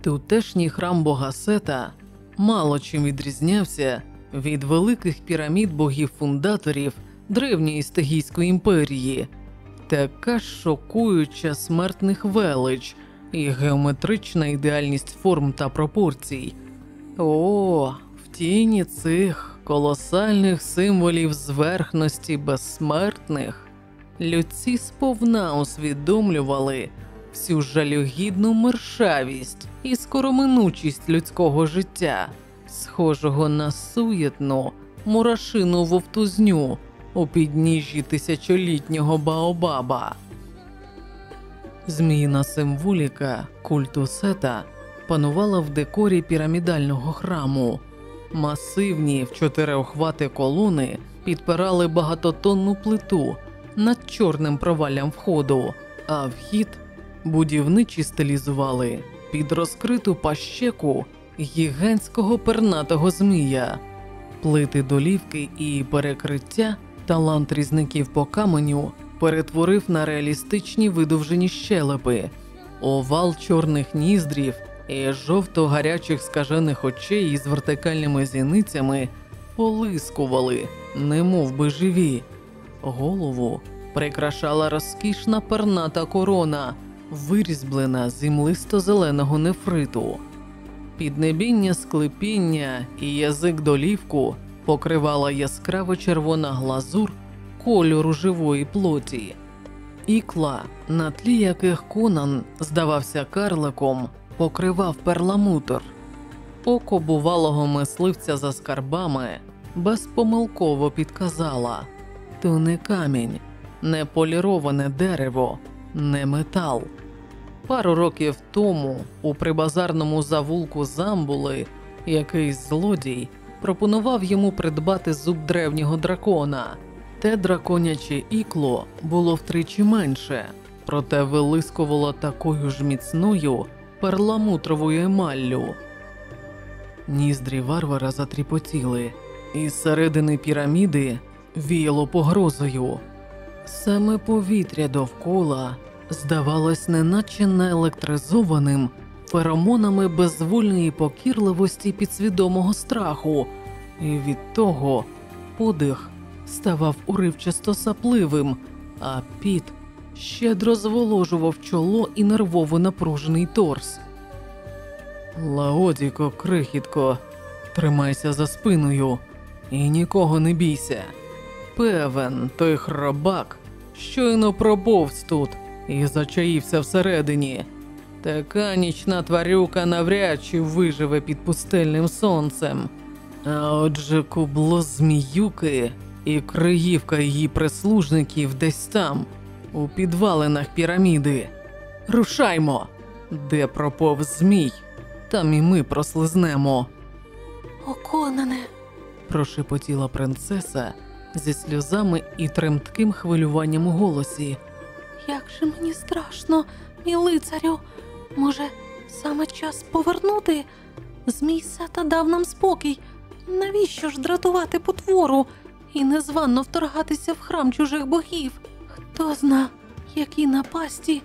Тутешній храм бога Сета мало чим відрізнявся від великих пірамід богів-фундаторів древньої стегійської імперії, така шокуюча смертних велич і геометрична ідеальність форм та пропорцій. О, в тіні цих колосальних символів зверхності безсмертних людці сповна усвідомлювали всю жалюгідну мершавість і скороминучість людського життя, схожого на суєтну мурашину вовтузню у підніжжі тисячолітнього Баобаба. Зміїна символіка культу сета панувала в декорі пірамідального храму. Масивні в чотири охвати колони підпирали багатотонну плиту над чорним проваллям входу, а вхід будівничі стилізували під розкриту пащеку гігантського пернатого змія, плити долівки і перекриття талант різників по каменю перетворив на реалістичні видовжені щелепи, овал чорних ніздрів і жовто-гарячих скажених очей із вертикальними зіницями полискували, немов би живі. Голову прикрашала розкішна перната корона, вирізблена з імлисто-зеленого нефриту. Піднебіння склепіння і язик долівку покривала яскраво червона глазур кольору живої плоті. Ікла, на тлі яких Конан здавався карликом, покривав перламутр. Око бувалого мисливця за скарбами безпомилково підказала то не камінь, не поліроване дерево, не метал. Пару років тому у прибазарному завулку Замбули якийсь злодій пропонував йому придбати зуб древнього дракона. Те драконяче ікло було втричі менше, проте вилискувало такою ж міцною перламутровою емаллю. Ніздрі варвара затріпотіли, і з середини піраміди віяло погрозою. Саме повітря довкола здавалось неначе наелектризованим феромонами безвольної покірливості підсвідомого страху, і від того подих ставав уривчасто сапливим, а піт щедро зволожував чоло і нервово напружений торс. Лаодіко, крихітко, тримайся за спиною. і нікого не бійся. Певен, той хробак щойно пробовз тут і зачаївся всередині. Така нічна тварюка навряд чи виживе під пустельним сонцем. А отже, кубло зміюки і криївка її прислужників десь там, у підвалинах піраміди. Рушаймо! Де проповз змій, там і ми прослизнемо. О, Конане, Прошепотіла принцеса зі сльозами і тремтким хвилюванням у голосі. як же мені страшно, мій лицарю. Може, саме час повернути? Змій Сета дав нам спокій. Навіщо ж дратувати потвору і незвано вторгатися в храм чужих богів? Хто зна, які напасті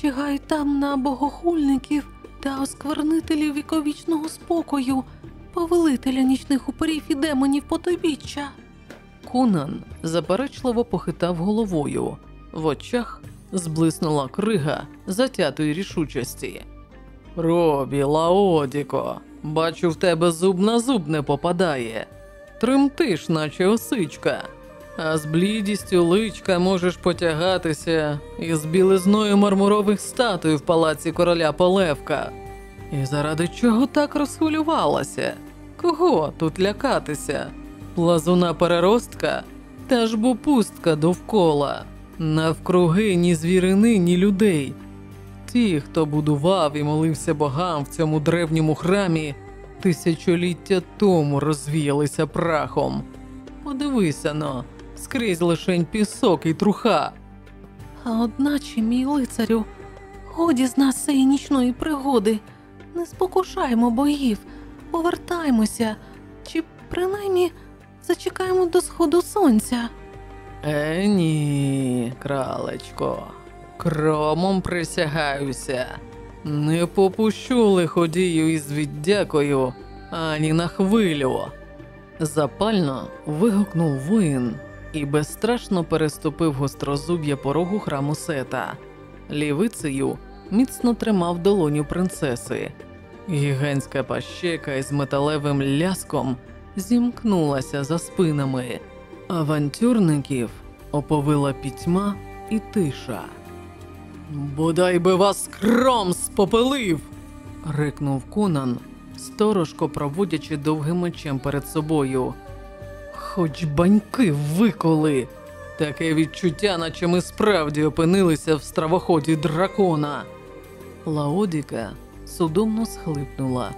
чигають там на богохульників та осквернителів віковічного спокою, повелителя нічних уперів і демонів потойбіччя. Конан заперечливо похитав головою. В очах зблиснула крига затятої рішучості. Робі, Лаодіко, бачу, в тебе зуб на зуб не попадає. Тремтиш, наче осичка. А з блідістю личка можеш потягатися із білизною мармурових статуй в палаці короля Полевка. І заради чого так розхвилювалася? Кого тут лякатися? Плазуна переростка, та ж бо пустка довкола, навкруги ні звірини, ні людей. Ті, хто будував і молився богам в цьому древньому храмі, тисячоліття тому розвіялися прахом. Подивися но, скрізь лишень пісок і труха. А одначе, мій лицарю, годі з нас цієї нічної пригоди. Не спокушаймо богів, повертаймося, чи принаймні зачекаємо до сходу сонця. Е, ні, кралечко, кромом присягаюся. Не попущу лиходію із віддякою ані на хвилю. Запально вигукнув воїн і безстрашно переступив гострозуб'я порогу храму сета. Лівицею міцно тримав долоню принцеси. Гігантська пащека із металевим ляском зімкнулася за спинами. Авантюрників оповила пітьма і тиша. Бодай би вас кром спопелив. рикнув Конан, сторожко проводячи довгим мечем перед собою. Хоч баньки виколи. Таке відчуття, наче ми справді опинилися в стравоході дракона. Лаодіка судомно схлипнула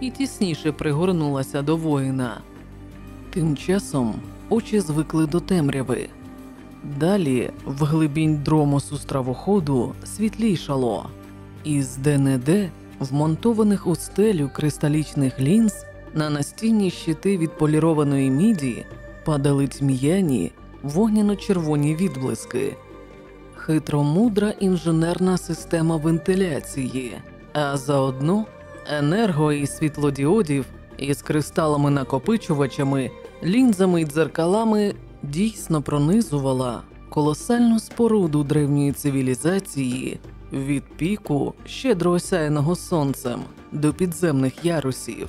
і тісніше пригорнулася до воїна. Тим часом очі звикли до темряви. Далі в глибінь дромосу стравоходу світлішало, і з де-не-де, вмонтованих у стелю кристалічних лінз, на настінні щити від полірованої міді падали тьмяні вогняно-червоні відблиски. Хитромудра інженерна система вентиляції, а заодно енерго і світлодіодів із кристалами-накопичувачами, лінзами й дзеркалами дійсно пронизувала колосальну споруду древньої цивілізації від піку, щедро осяяного сонцем, до підземних ярусів.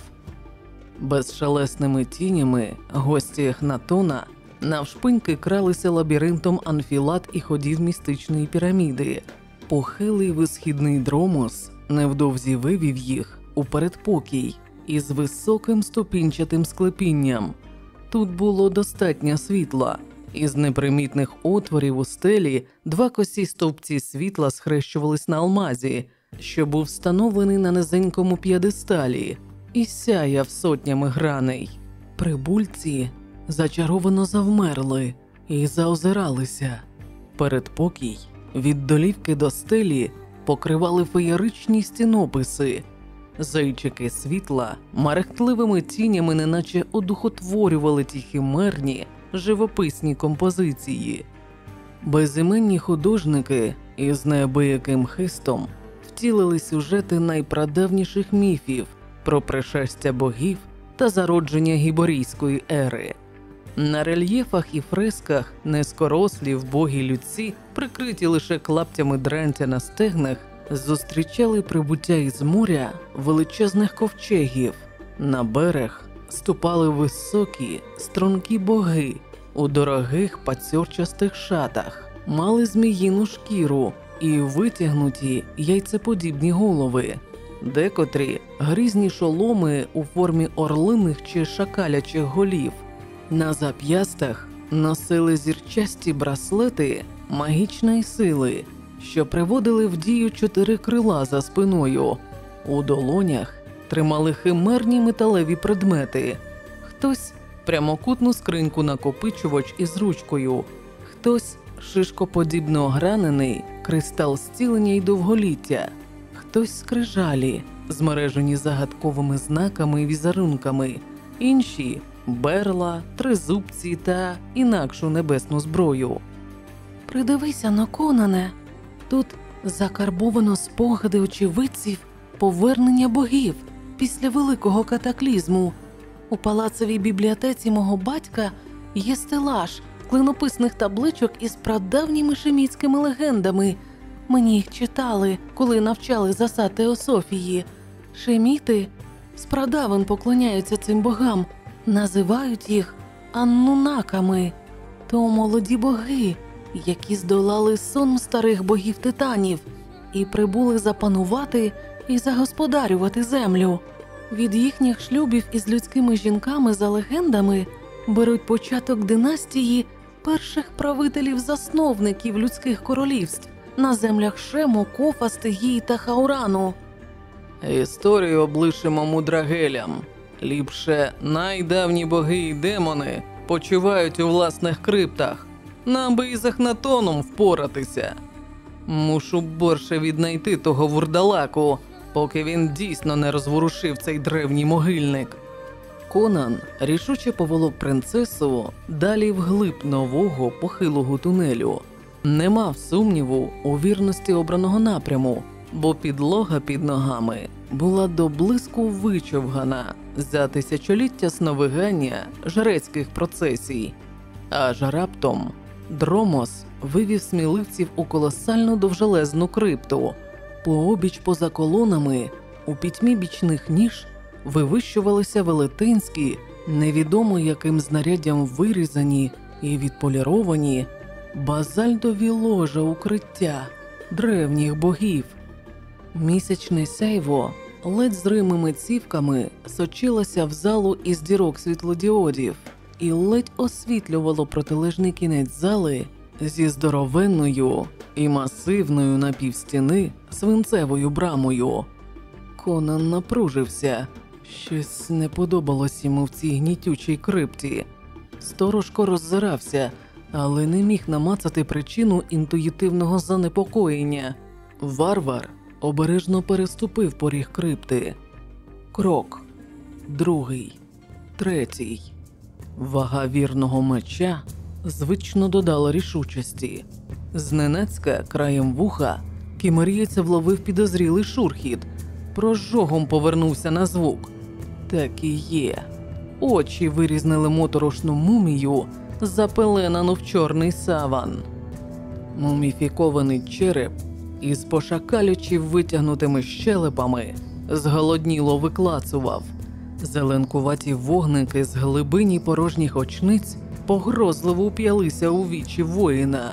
Безшелесними тінями гості Ехнатона навшпиньки кралися лабіринтом анфілат і ходів містичної піраміди. Похилий висхідний дромос невдовзі вивів їх у передпокій із високим ступінчатим склепінням. Тут було достатньо світла, із непримітних отворів у стелі два косі стовпці світла схрещувались на алмазі, що був встановлений на низенькому п'єдесталі, і сяяв сотнями граней. Прибульці зачаровано завмерли і заозиралися. Передпокій від долівки до стелі покривали феєричні стінописи. Зайчики світла мерехтливими тінями неначе одухотворювали ті химерні живописні композиції. Безіменні художники із неабияким хистом втілили сюжети найпрадавніших міфів про пришестя богів та зародження гіборійської ери. На рельєфах і фресках нескорослі вбогі людці, прикриті лише клаптями дрантя на стегнах, зустрічали прибуття із моря величезних ковчегів. На берег ступали високі, стрункі боги у дорогих пацьорчастих шатах, мали зміїну шкіру і витягнуті яйцеподібні голови, декотрі грізні шоломи у формі орлиних чи шакалячих голів. На зап'ястах носили зірчасті браслети магічної сили, що приводили в дію чотири крила за спиною. У долонях тримали химерні металеві предмети. Хтось прямокутну скриньку накопичувач із ручкою, хтось шишкоподібно огранений кристал зцілення й довголіття, хтось скрижалі, змережені загадковими знаками і візерунками, інші берла, тризубці та інакшу небесну зброю. Придивися на Конане. Тут закарбовано спогади очевидців повернення богів після великого катаклізму. У палацевій бібліотеці мого батька є стелаж клинописних табличок із прадавніми шемітськими легендами. Мені їх читали, коли навчали засад Теософії. Шеміти з поклоняються цим богам, називають їх аннунаками. То молоді боги, які здолали сон старих богів титанів і прибули запанувати і загосподарювати землю. Від їхніх шлюбів із людськими жінками за легендами беруть початок династії перших правителів-засновників людських королівств на землях Шему, Кофа, Стигії та Хаурану. Історію облишимо мудрагелям. Ліпше найдавні боги і демони почувають у власних криптах. Нам би із Ахнатоном впоратися. Мушу борше віднайти того вурдалаку, поки він дійсно не розворушив цей древній могильник. Конан рішуче поволок принцесу далі вглиб нового похилого тунелю. Не мав сумніву у вірності обраного напряму, бо підлога під ногами була до блиску вичовгана за тисячоліття сновигання жрецьких процесій. Аж раптом Дромос вивів сміливців у колосальну довжелезну крипту. Пообіч поза колонами, у пітьмі бічних ніж, вивищувалися велетенські, невідомо яким знаряддям вирізані і відполіровані базальтові ложа укриття древніх богів. Місячне сяйво ледь зримими цівками сочилося в залу із дірок світлодіодів і ледь освітлювало протилежний кінець зали зі здоровенною і масивною напівстіни свинцевою брамою. Конан напружився. Щось не подобалось йому в цій гнітючій крипті. Сторожко роззирався, але не міг намацати причину інтуїтивного занепокоєння. Варвар обережно переступив поріг крипти. Крок, другий, третій. Вага вірного меча звично додала рішучості. Зненацька краєм вуха кімерієць вловив підозрілий шурхіт, прожогом повернувся на звук. Так і є. Очі вирізнили моторошну мумію, запеленану в чорний саван. Муміфікований череп із пошакалючи витягнутими щелепами зголодніло виклацував. Зеленкуваті вогники з глибині порожніх очниць погрозливо уп'ялися у вічі воїна.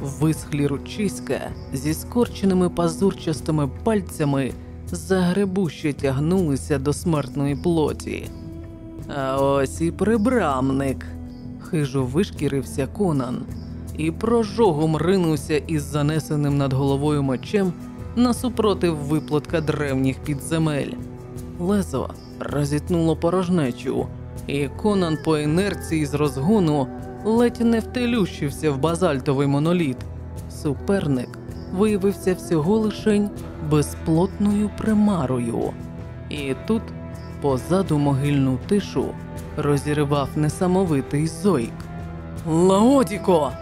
Висхлі ручиська зі скорченими пазурчастими пальцями загребуще тягнулися до смертної плоті. А ось і прибрамник. Хижо вишкірився Конан і прожогом ринувся із занесеним над головою мечем насупротив виплатка древніх підземель. Лезо розітнуло порожнечу, і Конан по інерції з розгону ледь не втелющився в базальтовий моноліт. Суперник виявився всього лишень безплотною примарою. І тут, позаду могильну тишу, розірвав несамовитий зойк. Лаодіко!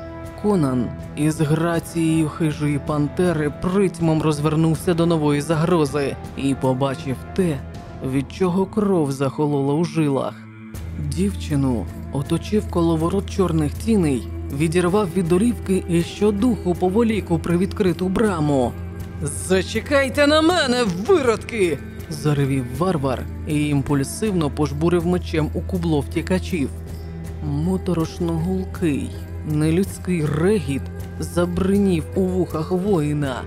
Конан із грацією хижої пантери притьмом розвернувся до нової загрози і побачив те, від чого кров захолола у жилах. Дівчину оточив коловорот чорних тіней, відірвав від долівки і щодуху поволік у привідкриту браму. Зачекайте на мене, виродки! заревів варвар і імпульсивно пожбурив мечем у кубло втікачів. Моторошно гулкий, нелюдський регіт забринів у вухах воїна.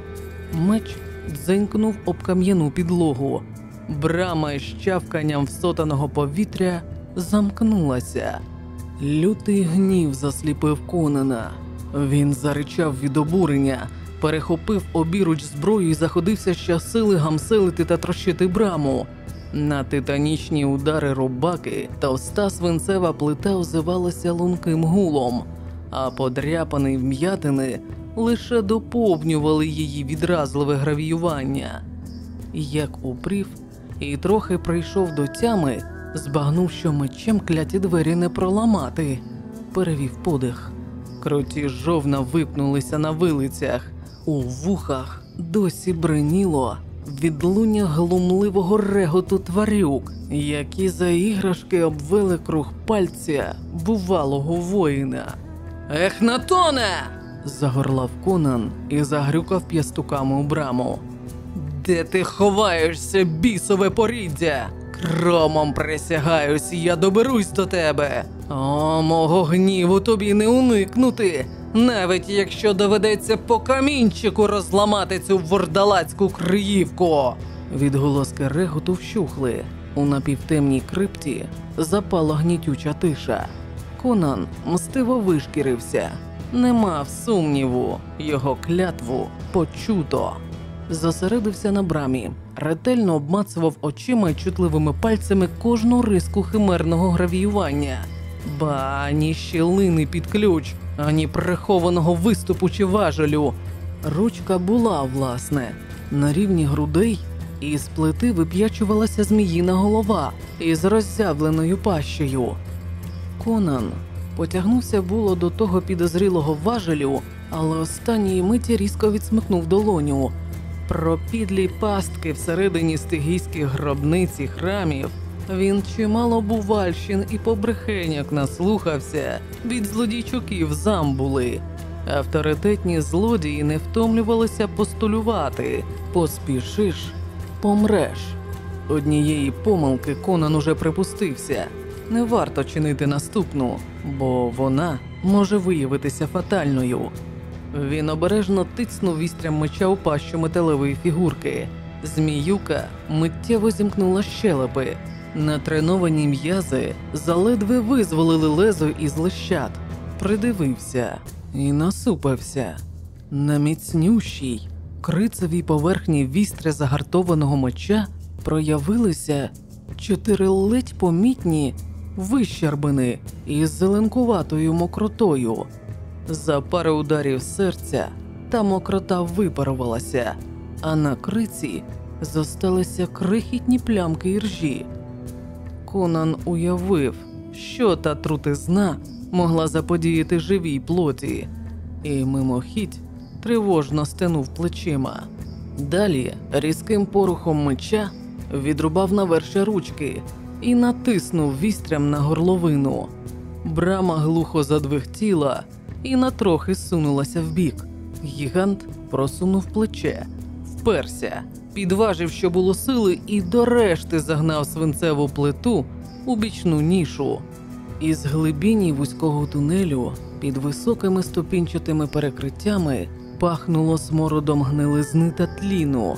Меч дзенькнув об кам'яну підлогу. Брама із чавканням всотаного повітря замкнулася. Лютий гнів засліпив Конана. Він заричав від обурення, перехопив обіруч зброю і заходився щасили гамселити та трощити браму. На титанічні удари рубаки товста свинцева плита озивалася лунким гулом, а подряпані вм'ятини лише доповнювали її відразливе гравіювання. Як упрів і трохи прийшов до тями, збагнув, що мечем кляті двері не проламати, перевів подих. Круті жовна випнулися на вилицях, у вухах досі бриніло відлуння глумливого реготу тварюк, які за іграшки обвели круг пальця бувалого воїна. Ехнатоне! загорлав Конан і загрюкав п'ястуками у браму. Де ти ховаєшся, бісове поріддя? Кромом присягаюсь, я доберусь до тебе. О, мого гніву тобі не уникнути, навіть якщо доведеться по камінчику розламати цю вордалацьку криївку. Відголоски реготу вщухли. У напівтемній крипті запала гнітюча тиша. Конан мстиво вишкірився. Не мав сумніву, його клятву почуто. Зосередився на брамі, ретельно обмацував очима й чутливими пальцями кожну риску химерного гравіювання. Ба ані щілини під ключ, ані прихованого виступу чи важелю. Ручка була, власне, на рівні грудей, і з плити вип'ячувалася зміїна голова із роззявленою пащею. Конан потягнувся було до того підозрілого важелю, але останньої миті різко відсмикнув долоню. Про підлі пастки всередині стигійських гробниць і храмів він чимало бувальщин і побрехеньок наслухався від злодійчуків замбули. Авторитетні злодії не втомлювалися постулювати поспішиш, помреш. Однієї помилки Конан уже припустився. Не варто чинити наступну, бо вона може виявитися фатальною. Він обережно тицнув вістрям меча у пащу металевої фігурки. Зміюка миттєво зімкнула щелепи. Натреновані м'язи заледве визволили лезо із лищат. Придивився і насупився. На міцнющій, крицевій поверхні вістря загартованого меча проявилися чотири ледь помітні вищербини із зеленкуватою мокротою. За пару ударів серця та мокрота випарувалася, а на криці зосталися крихітні плямки іржі. Конан уявив, що та трутизна могла заподіяти живій плоті, і мимохідь тривожно стенув плечима. Далі різким порухом меча відрубав наверші ручки і натиснув вістрям на горловину. Брама глухо задвихтіла і натрохи сунулася вбік. Гігант просунув плече, вперся, підважив, що було сили, і до решти загнав свинцеву плиту у бічну нішу. Із глибіні вузького тунелю під високими ступінчатими перекриттями пахнуло смородом гнилизни та тліну.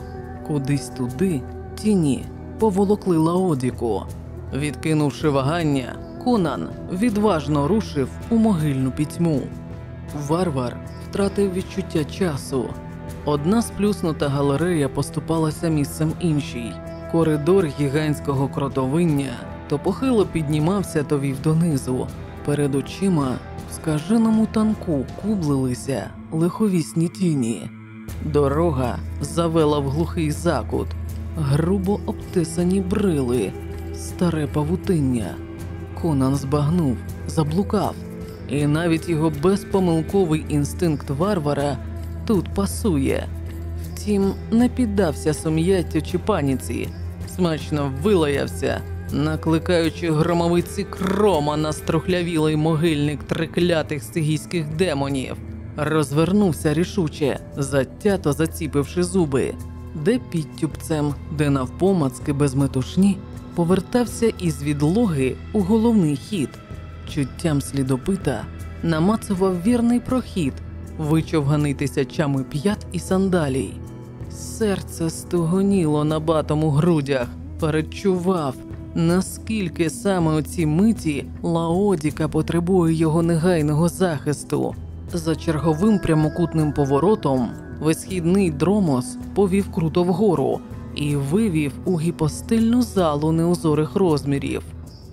Кудись туди тіні поволокли Лаодіку. Відкинувши вагання, Конан відважно рушив у могильну пітьму. Варвар втратив відчуття часу. Одна сплюснута галерея поступалася місцем іншій. Коридор гігантського кротовиння то похило піднімався, то вів донизу. Перед очима в скаженому танку кублилися лиховісні тіні. Дорога завела в глухий закут, грубо обтисані брили, старе павутиння. Конан збагнув, заблукав, і навіть його безпомилковий інстинкт варвара тут пасує. Втім, не піддався сум'яттю чи паніці, смачно вилаявся, накликаючи громовиці крома на струхлявілий могильник триклятих стигійських демонів. Розвернувся рішуче, затято заціпивши зуби. де підтюпцем, де навпомацки без метушні, повертався із відлоги у головний хід. Чуттям слідопита намацував вірний прохід, вичовганий тисячами п'ят і сандалій. Серце стогоніло на батому грудях, передчував, наскільки саме у цій миті Лаодіка потребує його негайного захисту. За черговим прямокутним поворотом висхідний дромос повів круто вгору і вивів у гіпостильну залу неозорих розмірів.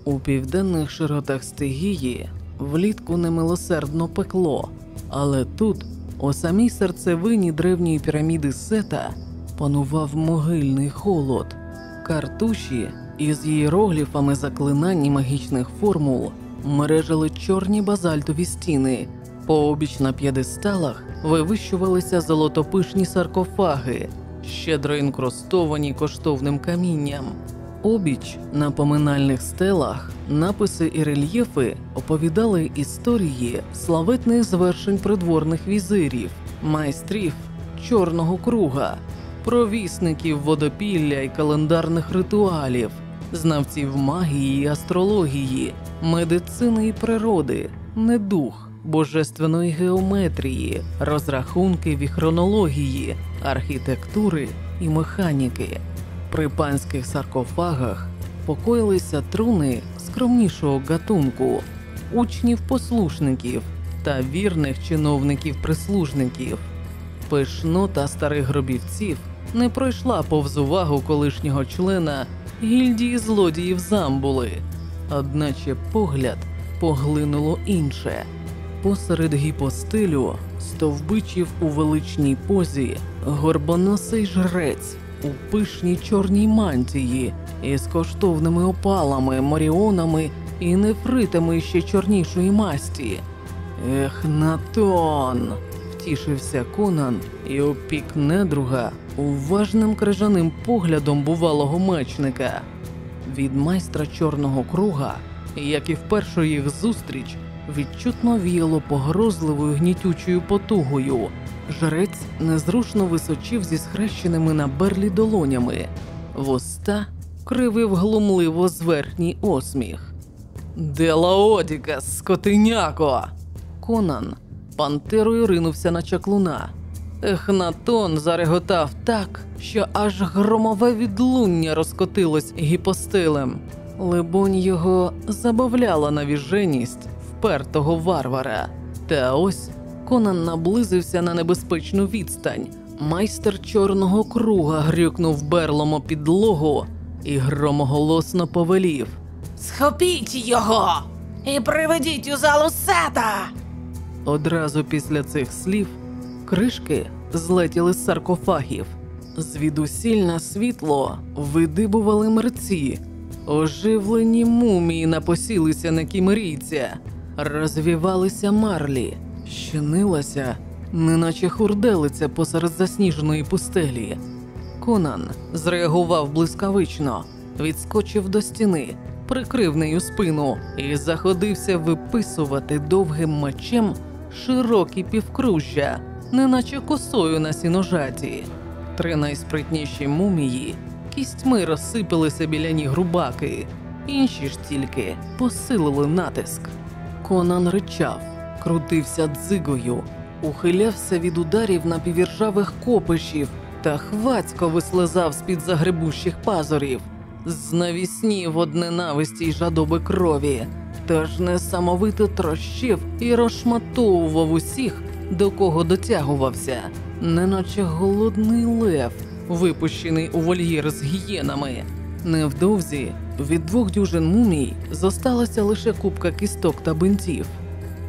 У південних широтах стигії влітку немилосердно пекло, але тут, у самій серцевині древньої піраміди Сета, панував могильний холод. Картуші із ієрогліфами заклинань магічних формул мережили чорні базальтові стіни. Пообіч на п'єдесталах вивищувалися золотопишні саркофаги, щедро інкрустовані коштовним камінням. Обіч на поминальних стелах написи і рельєфи оповідали історії славетних звершень придворних візирів, майстрів чорного круга, провісників водопілля і календарних ритуалів, знавців магії і астрології, медицини і природи, недух, божественної геометрії, розрахунків і хронології, архітектури і механіки. При панських саркофагах покоїлися труни скромнішого гатунку, учнів-послушників та вірних чиновників-прислужників. Пишнота старих гробівців не пройшла повз увагу колишнього члена гільдії злодіїв Замбули, одначе погляд поглинуло інше. Посеред гіпостилю стовбичів у величній позі горбоносий жрець у пишній чорній мантії із коштовними опалами, моріонами і нефритами ще чорнішої масті. Ехнатон! втішився Конан і опік недруга уважним крижаним поглядом бувалого мечника. Від майстра чорного круга, як і в першу їх зустріч, відчутно віяло погрозливою гнітючою потугою. Жрець незрушно височив зі схрещеними на берлі долонями, вуста кривив глумливо зверхній осміх. Де Лаодіка, скотиняко? Конан пантерою ринувся на чаклуна. Ехнатон зареготав так, що аж громове відлуння розкотилось гіпостилем. Либонь його забавляла навіженість впертого варвара. Та ось Конан наблизився на небезпечну відстань. Майстер чорного круга грюкнув берлом о підлогу і громоголосно повелів. Схопіть його і приведіть у залу сета. Одразу після цих слів кришки злетіли з саркофагів. Звідусіль на світло видибували мерці, оживлені мумії напосілися на кімерійця, розвівалися марлі, щинилася, неначе хурделиця посеред засніженої пустелі. Конан зреагував блискавично, відскочив до стіни, прикрив нею спину і заходився виписувати довгим мечем широкі півкружжя, неначе косою на сіножаті. Три найспритніші мумії кістьми розсипалися біля біляні грубаки, інші ж тільки посилили натиск. Конан ричав, крутився дзигою, ухилявся від ударів напівіржавих копишів та хвацько вислизав з-під загребущих пазурів, знавіснів од ненависті й жадоби крові, тож несамовито трощив і розшматовував усіх, до кого дотягувався, неначе голодний лев, випущений у вольєр з гієнами. Невдовзі від двох дюжин мумій зосталася лише купка кісток та бинтів.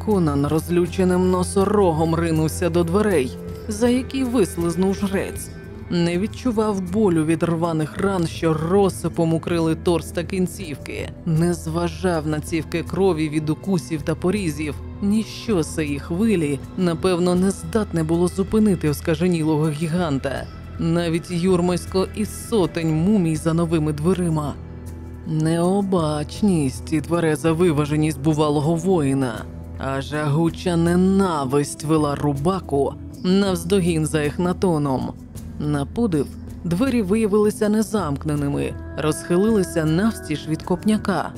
Конан розлюченим носорогом ринувся до дверей, за які вислизнув жрець. Не відчував болю від рваних ран, що розсипом укрили торс та кінцівки, не зважав на цівки крові від укусів та порізів. Ніщо сеї хвилі, напевно, не здатне було зупинити оскаженілого гіганта, навіть юрмисько із сотень мумій за новими дверима. Необачність і твереза виваженість бувалого воїна, а жагуча ненависть вела рубаку навздогін за ехнатоном. На подив, Двері виявилися незамкненими, розхилилися навстіж від копняка.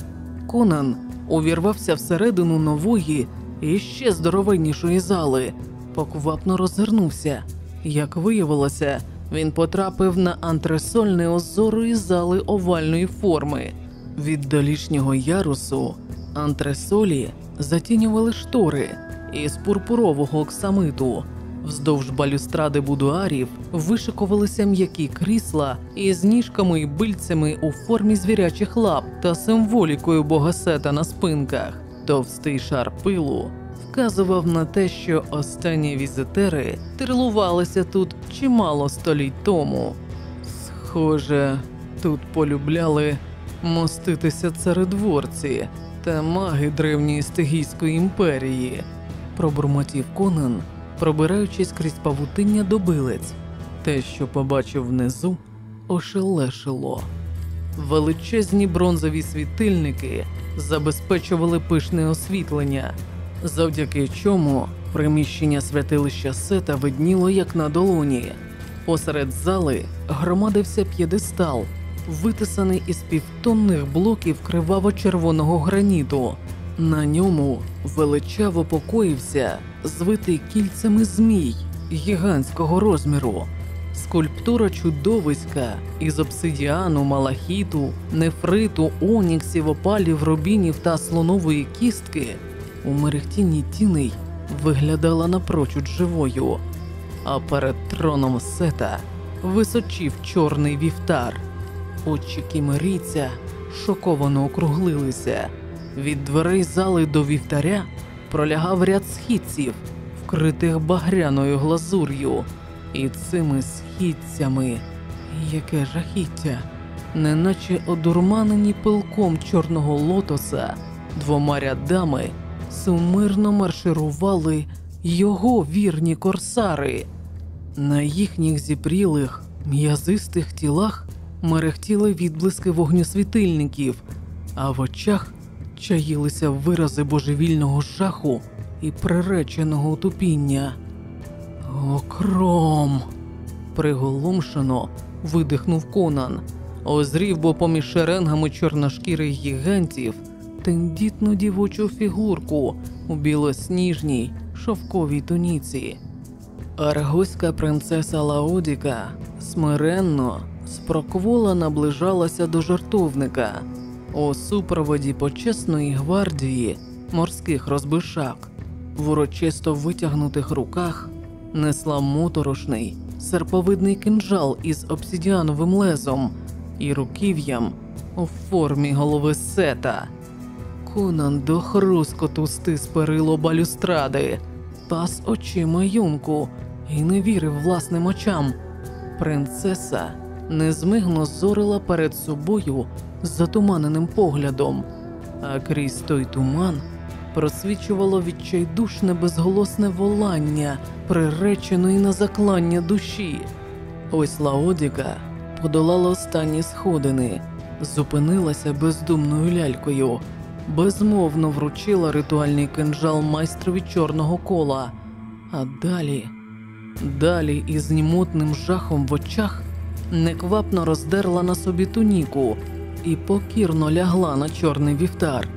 Конан увірвався всередину нової і ще здоровеннішої зали, поквапно розгорнувся. Як виявилося, він потрапив на антресольне озорої зали овальної форми. Від долішнього ярусу антресолі затінювали штори із пурпурового оксамиту. Вздовж балюстради будуарів вишикувалися м'які крісла із ніжками і бильцями у формі звірячих лап та символікою богасета на спинках. Товстий шар пилу вказував на те, що останні візитери терлувалися тут чимало століть тому. Схоже, тут полюбляли моститися царедворці та маги древньої стигійської імперії, пробурмотів Конан, пробираючись крізь павутиння до билець. Те, що побачив внизу, ошелешило. Величезні бронзові світильники забезпечували пишне освітлення, завдяки чому приміщення святилища Сета видніло як на долоні. Посеред зали громадився п'єдестал, витисаний із півтонних блоків криваво-червоного граніту. На ньому величаво покоївся звитий кільцями змій гігантського розміру. Скульптура чудовиська із обсидіану, малахіту, нефриту, оніксів, опалів, рубінів та слонової кістки у мерехтінні тіней виглядала напрочуд живою, а перед троном сета височів чорний вівтар. Очі кімерійця шоковано округлилися. Від дверей зали до вівтаря пролягав ряд східців, вкритих багряною глазур'ю. І цими східцями, яке жахіття, неначе одурманені пилком чорного лотоса, двома рядами сумирно марширували його вірні корсари. На їхніх зіпрілих, м'язистих тілах мерехтіли відблиски вогнесвітильників, а в очах чаїлися вирази божевільного жаху і приреченого тупіння. Окром. приголомшено видихнув Конан. Озрів, бо поміж шеренгами чорношкірих гігантів тендітну дівочу фігурку у білосніжній шовковій туніці. Аргоська принцеса Лаодіка смиренно спроквола наближалася до жартовника у супроводі почесної гвардії морських розбишак в урочисто витягнутих руках несла моторошний серповидний кинджал із обсидіановим лезом і руків'ям у формі голови сета. Конан до хрускоту стис перило балюстради, пас очима юнку і не вірив власним очам. Принцеса незмигно зорила перед собою затуманеним поглядом, а крізь той туман просвічувало відчайдушне безголосне волання, приреченої на заклання душі. Ось Лаодіка подолала останні сходини, зупинилася бездумною лялькою, безмовно вручила ритуальний кинжал майстрові чорного кола, а далі, далі із німотним жахом в очах неквапно роздерла на собі туніку і покірно лягла на чорний вівтар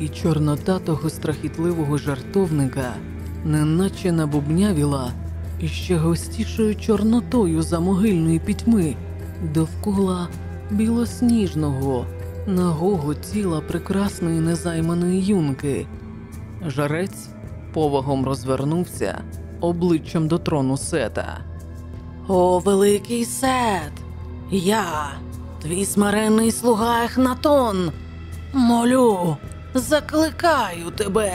і чорнота того страхітливого жартовника неначе набубнявіла і ще густішою чорнотою за могильної пітьми довкола білосніжного, нагого тіла прекрасної незайманої юнки. Жарець повагом розвернувся обличчям до трону сета. О, великий сет! Я, твій смиренний слуга Ехнатон, молю, закликаю тебе,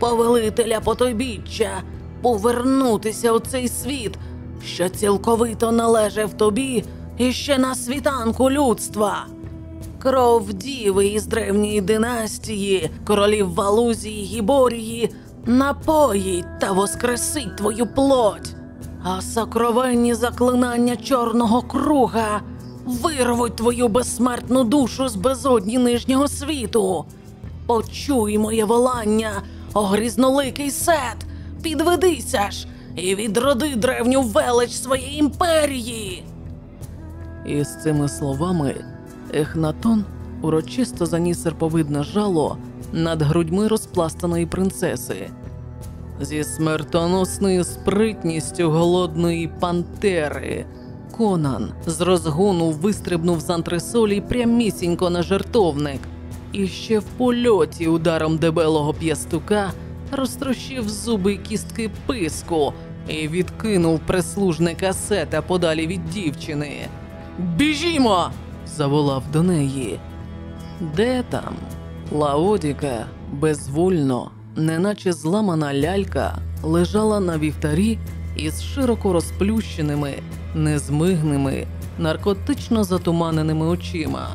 повелителя потойбіччя, повернутися у цей світ, що цілковито належав тобі і ще на світанку людства. Кров діви із древньої династії, королів Валузії Гіборії, напоїть та воскресить твою плоть, а сокровенні заклинання чорного круга вирвуть твою безсмертну душу з безодні нижнього світу. Почуй моє волання, огрізноликий сет, підведися ж і відроди древню велич своєї імперії. І з цими словами Ехнатон урочисто заніс серповидне жало над грудьми розпластаної принцеси. Зі смертоносною спритністю голодної пантери. Конан з розгону вистрибнув з антресолі прямісінько на жертовник, і ще в польоті ударом дебелого п'ястука розтрощив зуби й кістки писку і відкинув прислужника сета подалі від дівчини. Біжімо! заволав до неї. Де там? Лаодіка безвольно, неначе зламана лялька, лежала на вівтарі із широко розплющеними, незмигними, наркотично затуманеними очима.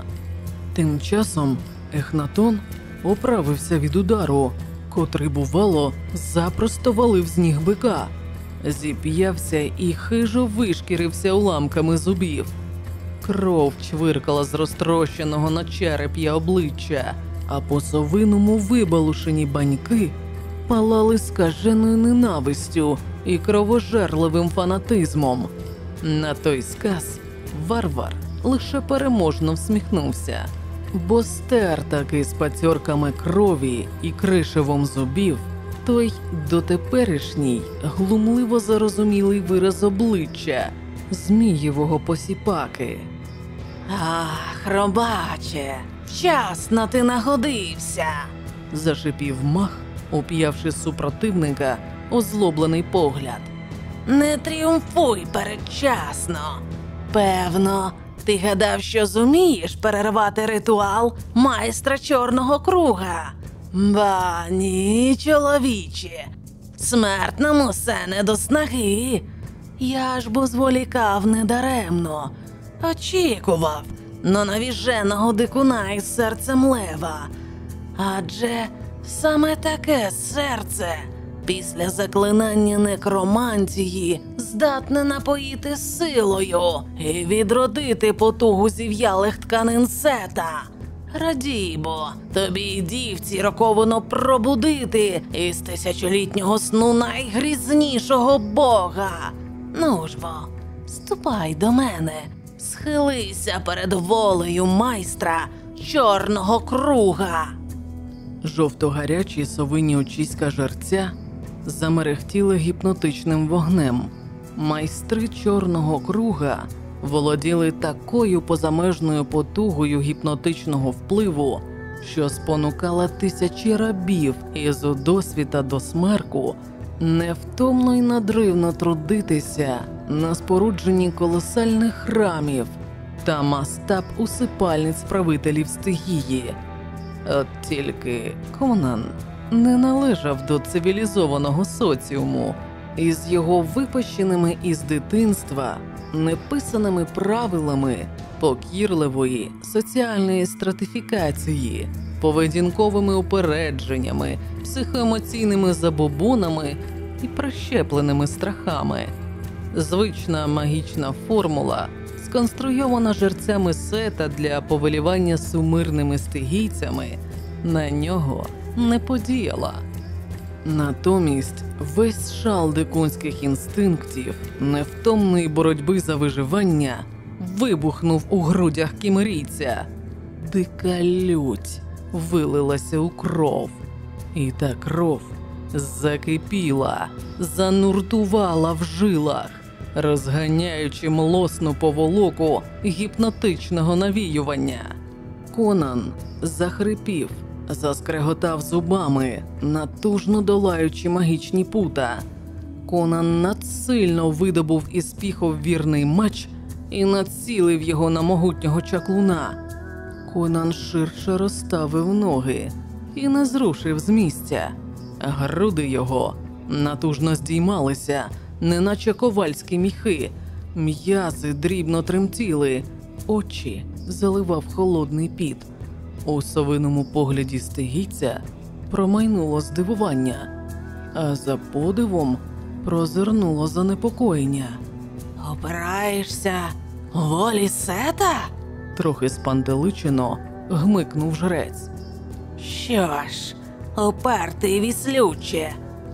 Тим часом Ехнатон оправився від удару, котрий, бувало, запросто валив з ніг бика, зіп'явся і хижо вишкірився уламками зубів. Кров чвиркала з розтрощеного на череп'я обличчя, а по совиному вибалушені баньки палали скаженою ненавистю і кровожерливим фанатизмом. На той сказ варвар лише переможно всміхнувся, бо стер таки з пацьорками крові і кришевом зубів, той дотеперішній глумливо зарозумілий вираз обличчя змієвого посіпаки. Ах, робаче, вчасно ти нагодився. Зашипів мах, уп'явши супротивника озлоблений погляд. Не тріумфуй передчасно. Певно, ти гадав, що зумієш перервати ритуал майстра чорного круга. Ба ні, чоловіче, смертному все не до снаги. Я ж бо зволікав недаремно. Очікував на навіженого дикуна із серцем лева. Адже саме таке серце після заклинання некромантії здатне напоїти силою і відродити потугу зів'ялих тканин сета. Радій бо, тобі й дівці роковано пробудити із тисячолітнього сну найгрізнішого бога. Ну ж бо, ступай до мене, схилися перед волею майстра чорного круга. Жовто-гарячі совині очіська жерця замерехтіли гіпнотичним вогнем. Майстри чорного круга володіли такою позамежною потугою гіпнотичного впливу, що спонукала тисячі рабів із досвіта до смерку невтомно й надривно трудитися на спорудженні колосальних храмів та мастаб усипальниць правителів стихії. От тільки Конан не належав до цивілізованого соціуму із його випащеними із дитинства неписаними правилами покірливої соціальної стратифікації, поведінковими упередженнями, психоемоційними забобонами і прищепленими страхами. Звична магічна формула, сконструйована жерцями сета для повелівання сумирними стигійцями, на нього не подіяла. Натомість весь шал дикунських інстинктів, невтомної боротьби за виживання вибухнув у грудях кімерійця. Дика лють вилилася у кров, і та кров закипіла, зануртувала в жилах, розганяючи млосну поволоку гіпнотичного навіювання. Конан захрипів, заскреготав зубами, натужно долаючи магічні пута. Конан надсильно видобув із піхов вірний меч і націлив його на могутнього чаклуна. Конан ширше розставив ноги і не зрушив з місця. Груди його натужно здіймалися, неначе ковальські міхи, м'язи дрібно тремтіли, очі заливав холодний піт. У совиному погляді стигійця промайнуло здивування, а за подивом прозирнуло занепокоєння. Опираєшся волі сета? Трохи спантеличено гмикнув жрець. Що ж, упертий віслюче,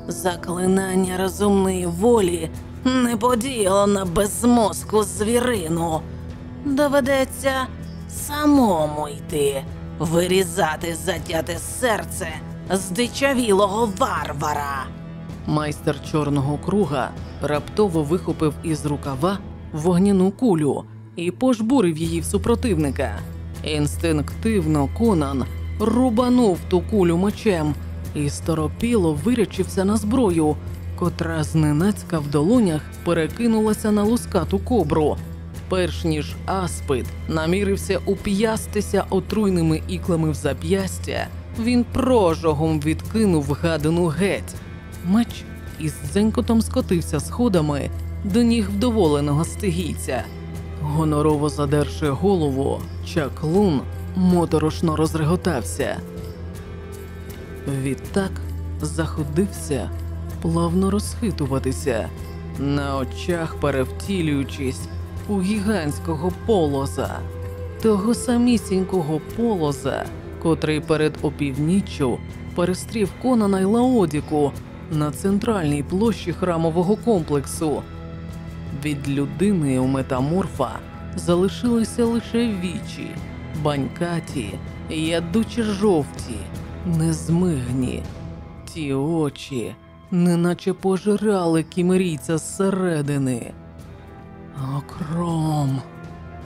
заклинання розумної волі не подіяло на безмозку звірину. Доведеться самому йти, вирізати затяте серце здичавілого варвара. Майстер чорного круга раптово вихопив із рукава вогняну кулю і пожбурив її в супротивника. Інстинктивно Конан рубанув ту кулю мечем і сторопіло вирячився на зброю, котра зненацька в долонях перекинулася на лускату кобру. Перш ніж аспид намірився уп'ястися отруйними іклами в зап'ястя, він прожогом відкинув гадину геть. Меч із дзенькотом скотився сходами до ніг вдоволеного стигійця. Гонорово задерши голову, чаклун моторошно розреготався. Відтак заходився плавно розхитуватися, на очах перевтілюючись у гігантського полоза, того самісінького полоза, котрий перед опівніччю перестрів Конана й Лаодіку на центральній площі храмового комплексу. Від людини у метаморфа залишилися лише вічі, банькаті, ядуче жовті, незмигні. Ті очі, неначе пожирали кімерійця зсередини. Окром.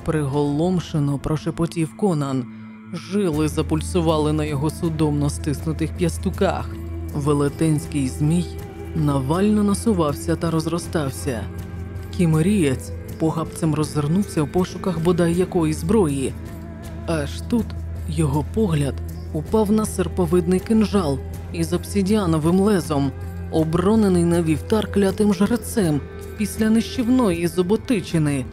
Приголомшено прошепотів Конан. Жили запульсували на його судомно стиснутих п'ястуках. Велетенський змій навально насувався та розростався. Кімерієць похапцем роззирнувся в пошуках бодай якої зброї. Аж тут його погляд упав на серповидний кинжал із обсідіановим лезом, оборонений на вівтар клятим жрецем після нищівної зуботичини.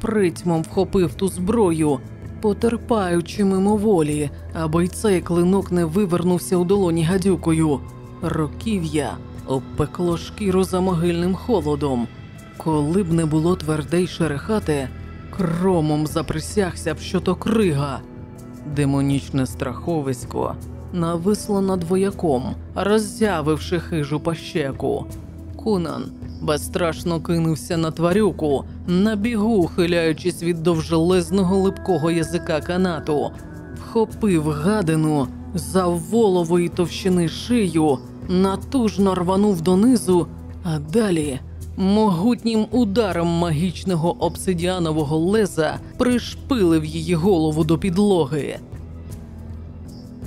Притьмом вхопив ту зброю, потерпаючи мимоволі, аби й цей клинок не вивернувся у долоні гадюкою. Років'я обпекло шкіру за могильним холодом. Коли б не було тверде й шерехате, кромом заприсягся б, що то крига. Демонічне страховисько нависло над вояком, роззявивши хижу пащеку. Кунан безстрашно кинувся на тварюку, на бігу хиляючись від довжелезного липкого язика канату, вхопив гадину за волової товщини шию, натужно рванув донизу, а далі могутнім ударом магічного обсидіанового леза пришпилив її голову до підлоги.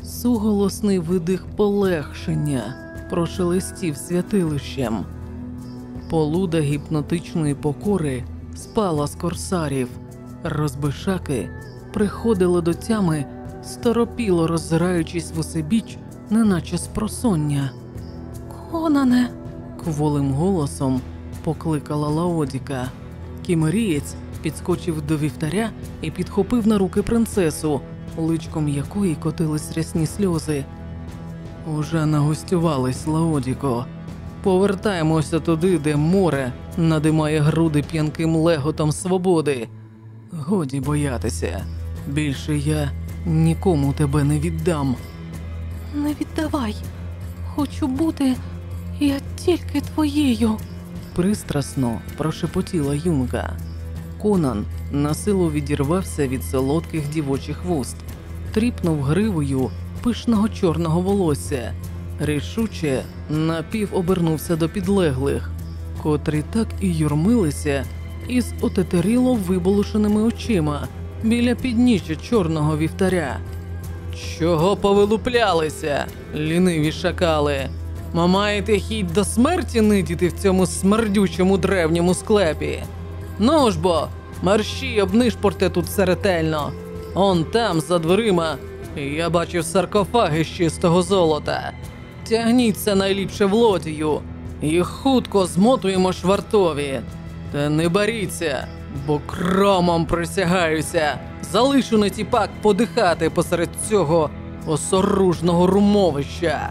Суголосний видих полегшення прошелестів святилищем. Полуда гіпнотичної покори спала з корсарів, розбишаки приходили до тями, сторопіло роззираючись в усебіч, неначе з просоння. Конане, Кволим голосом покликала Лаодіка. Кімерієць підскочив до вівтаря і підхопив на руки принцесу, личком якої котились рясні сльози. Уже нагостювались, Лаодіко. Повертаємося туди, де море надимає груди п'янким леготом свободи. Годі боятися. Більше я нікому тебе не віддам. не віддавай. Хочу бути я тільки твоєю. Пристрасно прошепотіла юнга. Конан насилу відірвався від солодких дівочих вуст, тріпнув гривою пишного чорного волосся, рішуче напів обернувся до підлеглих, котрі так і юрмилися із отетеріло виболошеними очима біля підніжжя чорного вівтаря. Чого повилуплялися, ліниві шакали? Ма маєте хідь до смерті нидіти в цьому смердючому древньому склепі? Ну ж бо, марші обнишпорте тут все ретельно. Он там, за дверима, я бачив саркофаги з чистого золота. Тягніться найліпше в лодію і хутко змотуємо швартові. Та не боріться, бо кромом присягаюся, залишу на тіпак подихати посеред цього осоружного румовища.